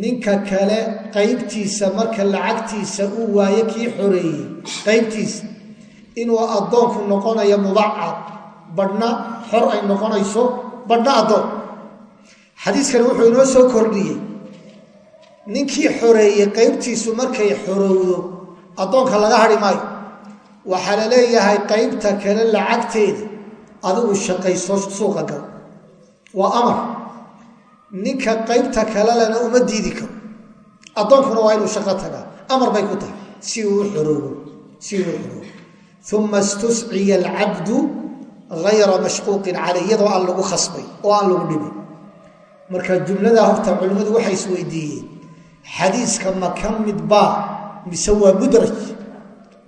ninka kale qaybtiisa marka lacagtiisa uu waayo kii xoreeyey qaybtiisa inuu addoonku noqonayo mubacad badhna xor ay noqonayso badhna addoon. Xadiiskani wuxuu inoo soo kordhiyey. Ninkii xoreeyey qaybtiisu markay xorowdo addoonka laga hadhi maayo. Waxaa la leeyahay qaybta kale lacagteeda adigu shaqayso suuqa gal waa amar. Ninka qaybta kalelena uma diidi karo. Addoonkuna waa inuu shaqo tagaa. Amar bay ku tahay. Si uu xoroobo si uu xoroobo uma istusciya alcabdu hayra mashquuqin caley iyadoo aan lagu khasbay oo aan lagu dhibin marka jumladaa horta culimmadu waxay isweydiiyeen xadiiska ma ka mid baa mise waa mudraj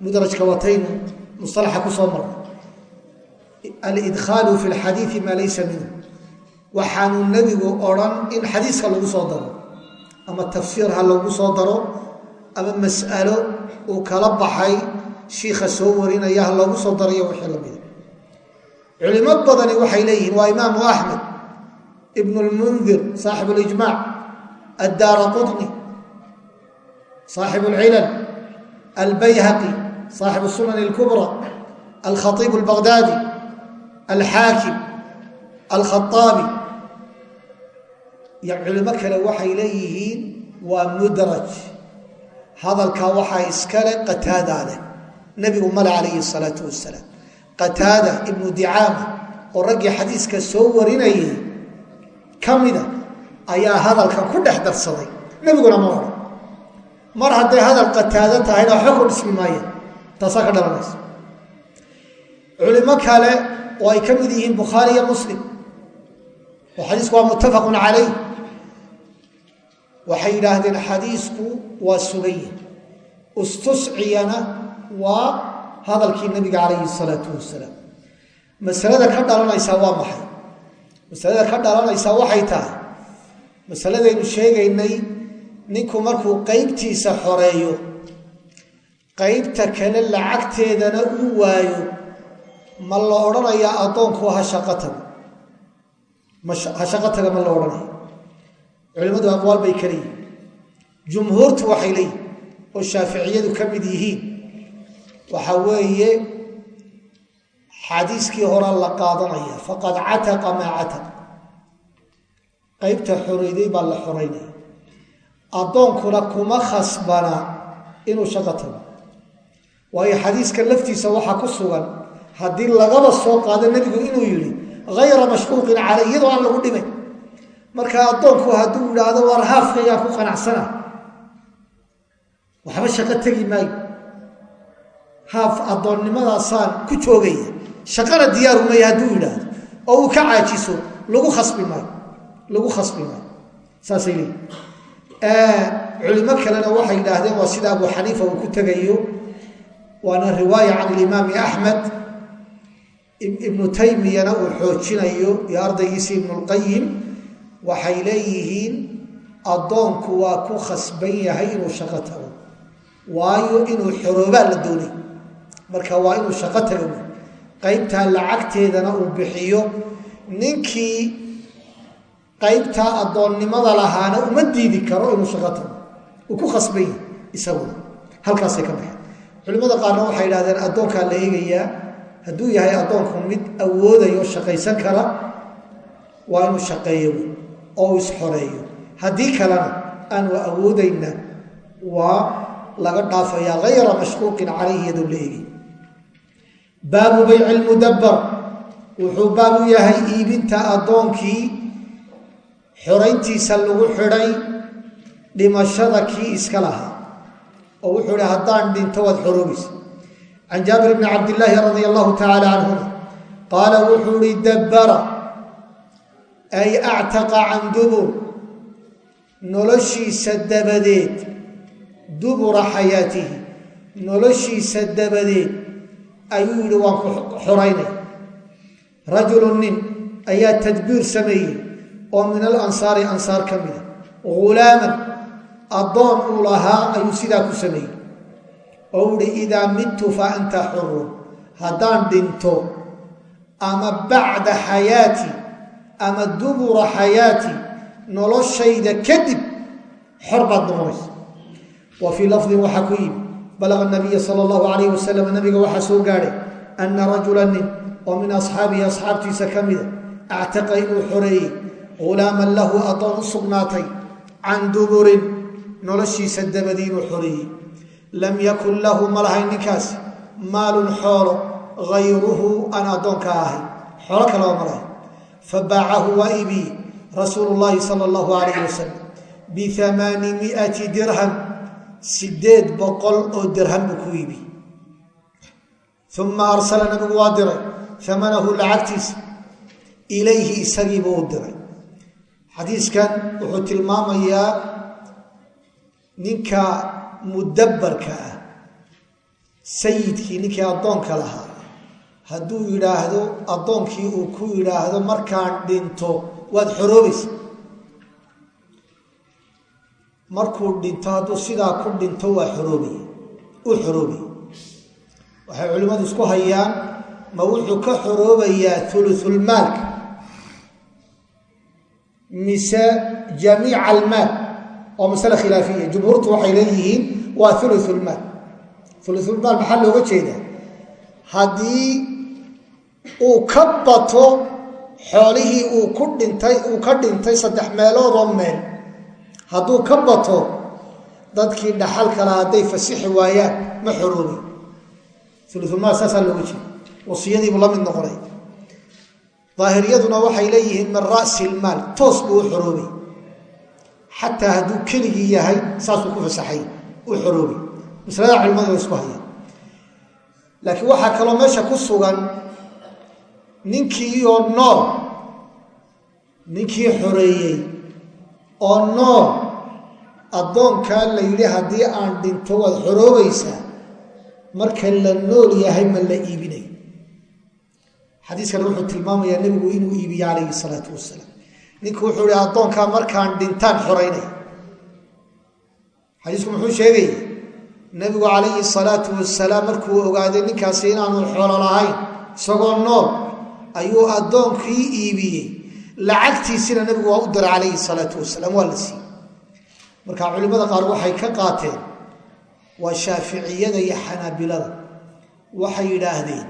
mudrajka wataynu musalaxa ku soo marnay alidkhaalu fi lxadiidi maa laysa minhu waxaanu nebigu odhan in xadiiska lagu soo daro ama tafsiir ha lagu soo daro ama mas'alo uu kala baxay shiikha soo warinaya ha loogu soo darayo wixii lamida culimo badani waxay leeyihiin waa imaamu axmed ibn lmundir saaxibu lijmac addaara qutni saaxibu alcilal albayhaqi saaxibu sunan اlkubra alkhaiib اlbaghdadi alxaakim alkhaaabi culimo kale waxay leeyihiin waa mudraj. Hadalkaa waxaa iskale qataadaa leh nebigu male calayhi salaau wasalaam. Qataada ibnu dicaama oo raggii xadiiska soo warinayay ka mida ayaa hadalkan ku dhex darsaday. Nebiguna ma odhan mar hadday hadal qataado tahayna waxba dhismi maaya taasaa ka dhalanaysa. Culimo kale oo ay ka mid yihiin bukhaari iyo muslim oo xadiisku waa muttafaqun calayh waxay yidhaahdeen xadiisku waa sugan yahi istusciyana waa hadalkii nabiga calayhi salaatu wasalaam. Masalada ka dhalanaysaa waa maxay? Masalada ka dhalanaysaa waxay tahay masaladaynu sheegaynay ninku markuu qaybtiisa xoreeyo qaybta kale lacagteedana uu waayo ma la odhanayaa addoonku ha shaqo tago. Taga ma la odhanaya. Culimmadu aqwaal bay ka jumhuurtu waxay leeyihiin oo shaaficiyadu ka mid yihiin waxa weeye xadiiskii hore la qaadanaya faqad cataqa maa cataqa. Qaybta xoreyday baa la xoreynaya addoonkuna kuma khasbana inuu shaqo tago. Waayo xadiiska laftiisa waxaa ku sugan haddii lagaba soo qaado nebigu inuu yidhi hayra mashquuqin caley iyadoo aan lagu dhimay marka addoonku hadduu idhaahdo waar haafkaygaa ku qanacsana. Waxba shaqo tegi maayo haaf addoonnimadaasaan ku joogaya. Shaqana diyaaru maya hadduu yidhaahdo. Oo uu ka caajiso lagu khasbi maayo. Lagu khasbi maayo. Saasay leeyihi culimo kalena waxay yidhaahdeen waa sida abu xaniifa uu ku tegayo. Waana riwaaya can ilimaami axmed ibnu taymiyana uu xoojinayo iyo ardaygiisa ibnulqayim waxay leeyihiin addoonku waa ku khasban yahay inuu shaqo tago. Waayo inuu xoroobaa la doonay marka waa inuu shaqo tago. Qaybtaa lacagteedana uu bixiyo. Ninkii qaybtaa addoonnimada lahaana uma diidi karo inuu shaqo tago. Uu ku khasban yahay isaguna halkaasay ka baxeen. Culimmada qaarna waxay yidhahdeen addoonkaa la eegayaa hadduu yahay addoonku mid awoodayo shaqaysan kara waa inuu shaqeeyo oo uu isxoreeyo haddii kalena aanu awoodayna waa laga dhaafayaa hayra mashquuqin calayhi iyadoo la eegay baabu bayci lmudabbar wuxuu baab u yahay iibinta addoonkii xorayntiisa lagu xidhay dhimashada kii iska lahaa. Oo wuxuu hi haddaan dhinto waad xoroobaysa. Can jaabir bni cabdillaahi radia allahu tacaala canhuma qaala wuxuu hi dabbara ay actaqa can dubur noloshiisa dabadeed dubura xayaatihi noloshiisa dabadeed ayuu yidhi waan ku xoraynay rajulu nin ayaa tadbiir sameeyey oo min alansaari ansaar ka mida ghulaaman addoon uu lahaa ayuu sidaa ku sameeyey. Oo uhi idaa midtu fa anta xurun. Haddaan dhinto ama bacda xayaati ama dubura xayaati noloshayda kadib xor baad noqonaysa. Wa fii lafdin waxaa ku yimi balaga nabiya sala allahu calayh wasalam nabiga waxaa soo gaadhay ana rajula nin oo min asxaabihi asxaabtiisa ka mida actaqa inuu xoreeyey hulaaman lahu adoon u sugnaatay can duburin noloshiisa dabadii inuu xoreeyey. Lam yakun lahu ma lahayn ninkaasi maalun xoolo hayruhu aan addoonka ahay. Xoolo kaleba ma lahayn. Fabaacahu waa iibiye rasuulu llaahi sala allahu calayh wasalam biamaani miati dirham sideed boqol oo dirham buu ku iibiyey uma arsala nabigu waa diray. Amanahu lacagtiisa ilayhi isagiibuu u diray. Xadiiskan wuxuu tilmaamayaa ninka mudabbarka ah sayidkii ninkii addoonka lahaa. Hadduu yidhaahdo addoonkii uu ku yidhaahdo markaan dhinto waad xoroobaysa markuu dhinto hadduu sidaa ku dhinto waa xoroobaya u xoroobaya waxay culimmadu isku hayaan ma wuxuu ka xoroobayaa ulusulmaalka mise jamiica almaal oo masale khilaafiya jumhuurtu waxay leeyihiin waa ulusulmaal ulusulmaal maxaa looga jeedaa? Haddii uu ka bato xoolihii uu ku dhintay uu ka dhintay saddex meeloodoo meel hadduu ka bato dadkii dhaxal kala hadday fasixi waayaan ma xoroobay ulusulmaal saasaa looga jeeda wasiyadiibuu la mid noqonay. Daahiriyaduna waxay leeyihiin min ra'si ilmaal toos buu u xoroobay. Xataa hadduu keligii yahay saasuu ku fasaxay u xoroobay masalada culimadu way isku hayaan laakiin waxaa kaloo meesha ku sugan ninkii oo nool. Ninkii xoreeyey oo nool. Addoonkaa la yidhi haddii aan dhinto waad xoroobaysaa marka la nool yahay ma la iibinay. Xadiiskan wuxuu tilmaamayaa nebigu inuu iibiye calayhi salaatu wasalaam ninku wuxuu ihi addoonkaa markaan dhintaan xoraynay xadiisku muxuu sheegaya nebigu calayhi salaatu wasalaam markuu ogaaday ninkaasi inaanu xoolo lahayn isagoo nool ayuu addoonkii iibiyey lacagtiisina nebigu waa u diray calayhi salaatu wasalaam waa la siiyey. Marka culimmada qaar waxay ka qaateen waa shaaficiyada iyo xanaabilada. Waxay yidhaahdeen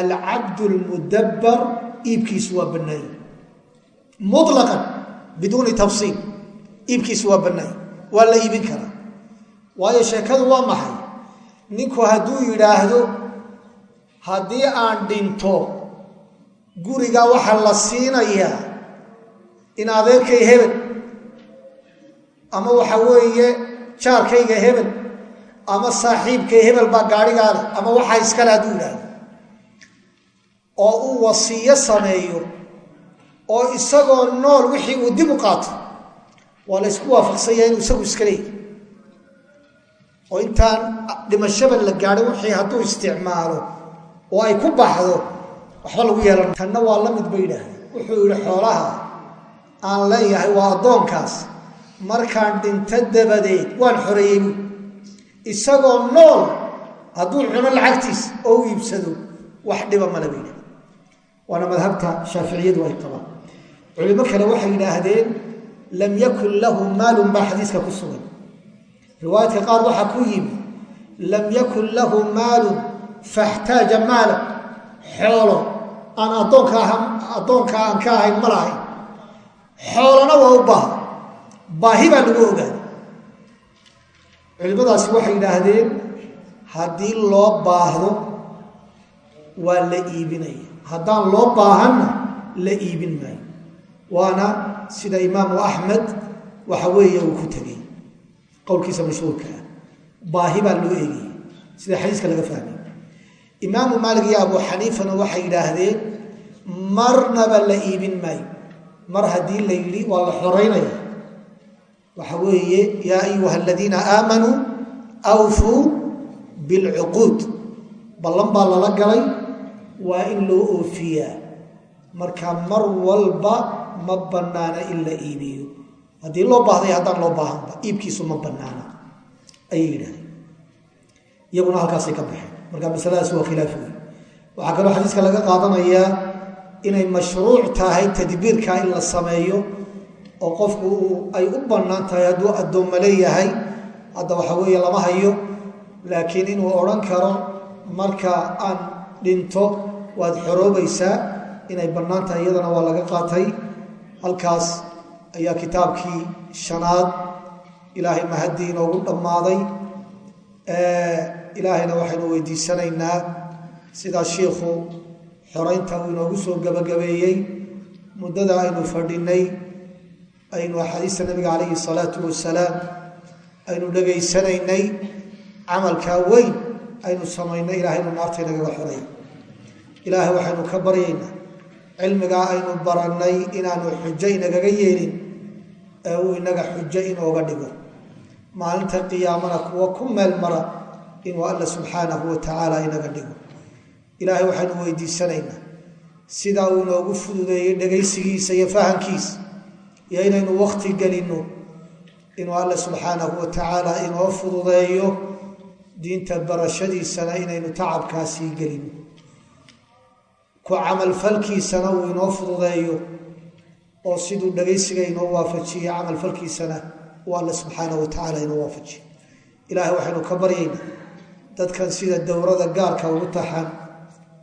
alcabdu lmudabbar iibkiisu waa bannaay mulaqan biduuni tafsiil iibkiisu waa bannaay waa la iibin karaa. Waayo sheekadu waa maxay? Ninku hadduu yidhaahdo haddii aan dhinto guriga waxaa la siinayaa in adeerkay hebel ama waxa weeye jaarkayga hebel ama saaxiibkay hebel baa gaadhigaale ama waxaa iskale hadduu yidhaahdo. Oo uu wasiyo sameeyo oo isagoo nool wixii uu dib u qaato waa la ysku waafaqsanya inuu isagu iska leeyahy oo intaan dhimashaba la gaadho wixii hadduu isticmaalo oo ay ku baxdo waxba lagu yeelan tanna waa la mid ba yidhaahda wuxuu yidhi xoolaha aan leeyahay waa addoonkaas. Markaan dhinto dabadeed waan xoreeyey. Bu isagoo nool hadduu cuno lacagtiis oo u iibsado wax dhiba male ba yidhahda waana madhabta shaaficiyadu ay qabaan. Culimo kale waxay yidhaahdeen lam yakun lahu maalun baa xadiiska ku sugan. Riwaayadka qaar waxaa ku yimi lam yakun lahu maalun faxtaaja maala xoolo aan addoonka addoonka aan ka ahayn ma xoolona waa u baaha baahi baa lagu ogaaday culimadaasi waxay yidhaahdeen haddii loo baahdo waa la iibinaya haddaan loo baahanna la iibin maayo. Waana sida imaamu axmed waxa weeye uu ku tegey. Qowlkiisa mashhuurka ah. Baahi baa loo eegayay sida xadiiska laga fahmay imaamu maalig iyo abu xaniifana waxay yidhaahdeen marnaba la iibin maayo. Mar haddii la yidhi waa la xoraynaya waxa weeye yaa ayuha aladiina aamanuu awfuu bilcuquud. Ballan baa lala galay waa in loo oofiyaa. Marka mar walba ma bannaana in la iibiyo. Haddii loo baahday haddaan loo baahanba iibkiisu ma bannaana. Ayay yidhahdeen iyaguna halkaasay ka baxeen marka masaladaas waa khilaafi wey waxaa kaloo xadiiska laga qaadanayaa inay mashruuc tahay tadbiirka in la sameeyo oo qofku ay u bannaan tahay hadduu addoommo leeyahay. Hadda waxa weeye lama hayo laakiin inuu odhan karo marka aan dhinto waad xoroobaysaa. Inay bannaan tahay iyadana waa laga qaatay. Halkaas ayaa kitaabkii shanaad ilaahay mahaddii inoogu dhammaaday ilaahayna waxaynu weydiisanaynaa sidaa shiikhu xoraynta uu inoogu soo gabagabeeyey muddada aynu fadhinay aynu axaadiista nabiga calayhi salaatu wasalaam aynu dhegaysanaynay camalkaa weyn aynu samaynay ilahay inuu naarta inagaga xoreeyo ilaahay waxaynu ka baryaynaa cilmigaa aynu barannay inaanu xujo inagaga yeelin ee uu inaga xujo inooga dhigo. Maalinta qiyaamana kuwa ku meel mara inuu alla subxaanahu wa tacaala inaga dhigo. Ilaahay waxaynu weydiisanaynaa sidaa uu inoogu fududeeyey dhegaysigiisa iyo fahamkiisa iyo inaynu wakti gelinno inuu alla subxaanahu wa tacaala inoo fududeeyo diinta barashadiisana inaynu tacabkaasii gelinno. Ku camalfalkiisana uu inoo fududeeyo oo siduu dhegaysiga inoo waafajiye camalfalkiisana uu alla subxaanahu wa tacaala inoo waafajiyo ilaahay waxaynu ka baryaynaa dadkan sida dowrada gaarka ugu taxan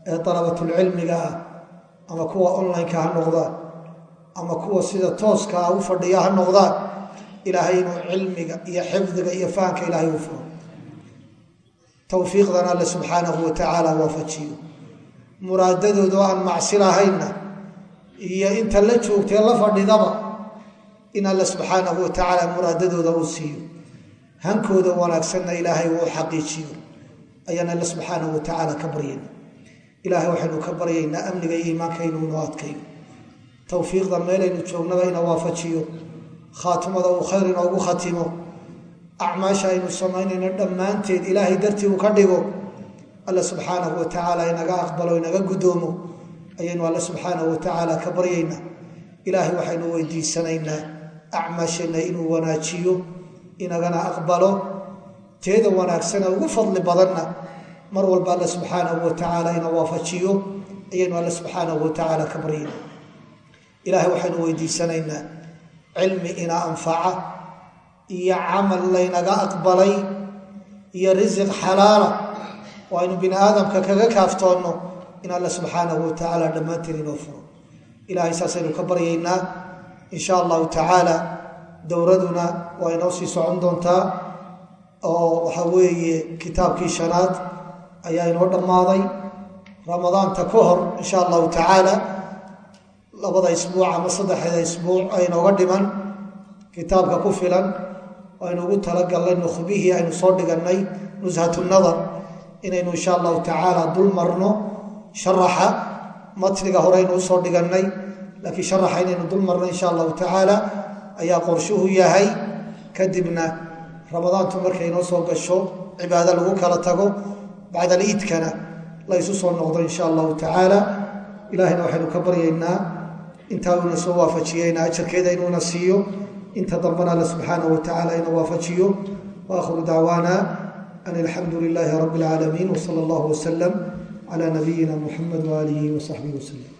ee dalabatulcilmiga ah ama kuwa online-ka ha noqdaan ama kuwa sida tooska ah u fadhiya ha noqdaan ilaahay inuu cilmiga iyo xifdiga iyo fahamka ilaahay u furo. Towfiiqdana alle subxaanahu wa tacaala waafajiyo muraadadooda aan macsi lahaynna iyo inta la joogtee la fadhidaba in alle subxaanahu wa tacaala muraadadooda uu siiyo. Hankooda wanaagsanna ilaahay uu xaqiijiyo ayaan alle subxaanahu wa tacaala ka baryayna ilaahay waxaynu ka baryaynaa amniga iyo iimaanka inuu inoo adkayo towfiiqda meelaynu joognaba ina waafajiyo. Khaatimada uu khayr inoogu khatimo. Acmaasha aynu samaynayno dhammaanteed ilaahay dartii uu ka dhigo. Alle subxaanahu wa tacaala inaga aqbalo inaga guddoomo ayaynu alle subxaanahu wa tacaala ka baryaynaa ilaahay waxaynu weydiisanaynaa acmaasheenna inuu wanaajiyo inagana aqbalo teeda wanaagsana ugu fadli badanna mar walba alle subxaanahu wa tacaala ina waafajiyo ayaynu alle subxaanahu wa tacaala ka baryayna ilaahay waxaynu weydiisanaynaa cilmi ina anfaca iyo camal laynaga aqbalay iyo risiq xalaala oo aynu bini aadamka kaga kaaftoonno in alle subxaanahu wa tacaala dhammaanteen inoo furo. Ilahay saasaynu ka baryaynaa in sha allahu tacaala dowraduna waa inoo sii socon doontaa oo waxa weeye kitaabkii shanaad ayaa inoo dhammaaday. Ramadaanta ka hor in sha allahu tacaala labada isbuuc ama saddexda isbuuc aynooga dhiman. Kitaabka ku filan aynu ugu talagalnay nukhbihii aynu soo dhigannay nushatu nadar inaynu insha allahu tacaala dul marno sharaxa. Matniga hore u soo dhigannay laakiin sharaxa inaynu dul marno insha allahu tacaala ayaa qorshuhu yahay. Kadibna ramadaantu markay inoo soo gasho cibaado lagu kala tago bacda aliidkana la ysu soo noqdo insha allahu tacaala ilahayna waxaynu ka baryaynaa intaa uuna soo waafajiyeyna ajarkeeda inuuna siiyo. Inta dambana alle subxaanahu wa tacala ina waafajiyo. Waakhiru dacwaana an alxamdu lilaahi rabbi اlcaalamiin wsala allahu wasalam cala nabiyina muxamed waaalihi wasaxbihi wasalam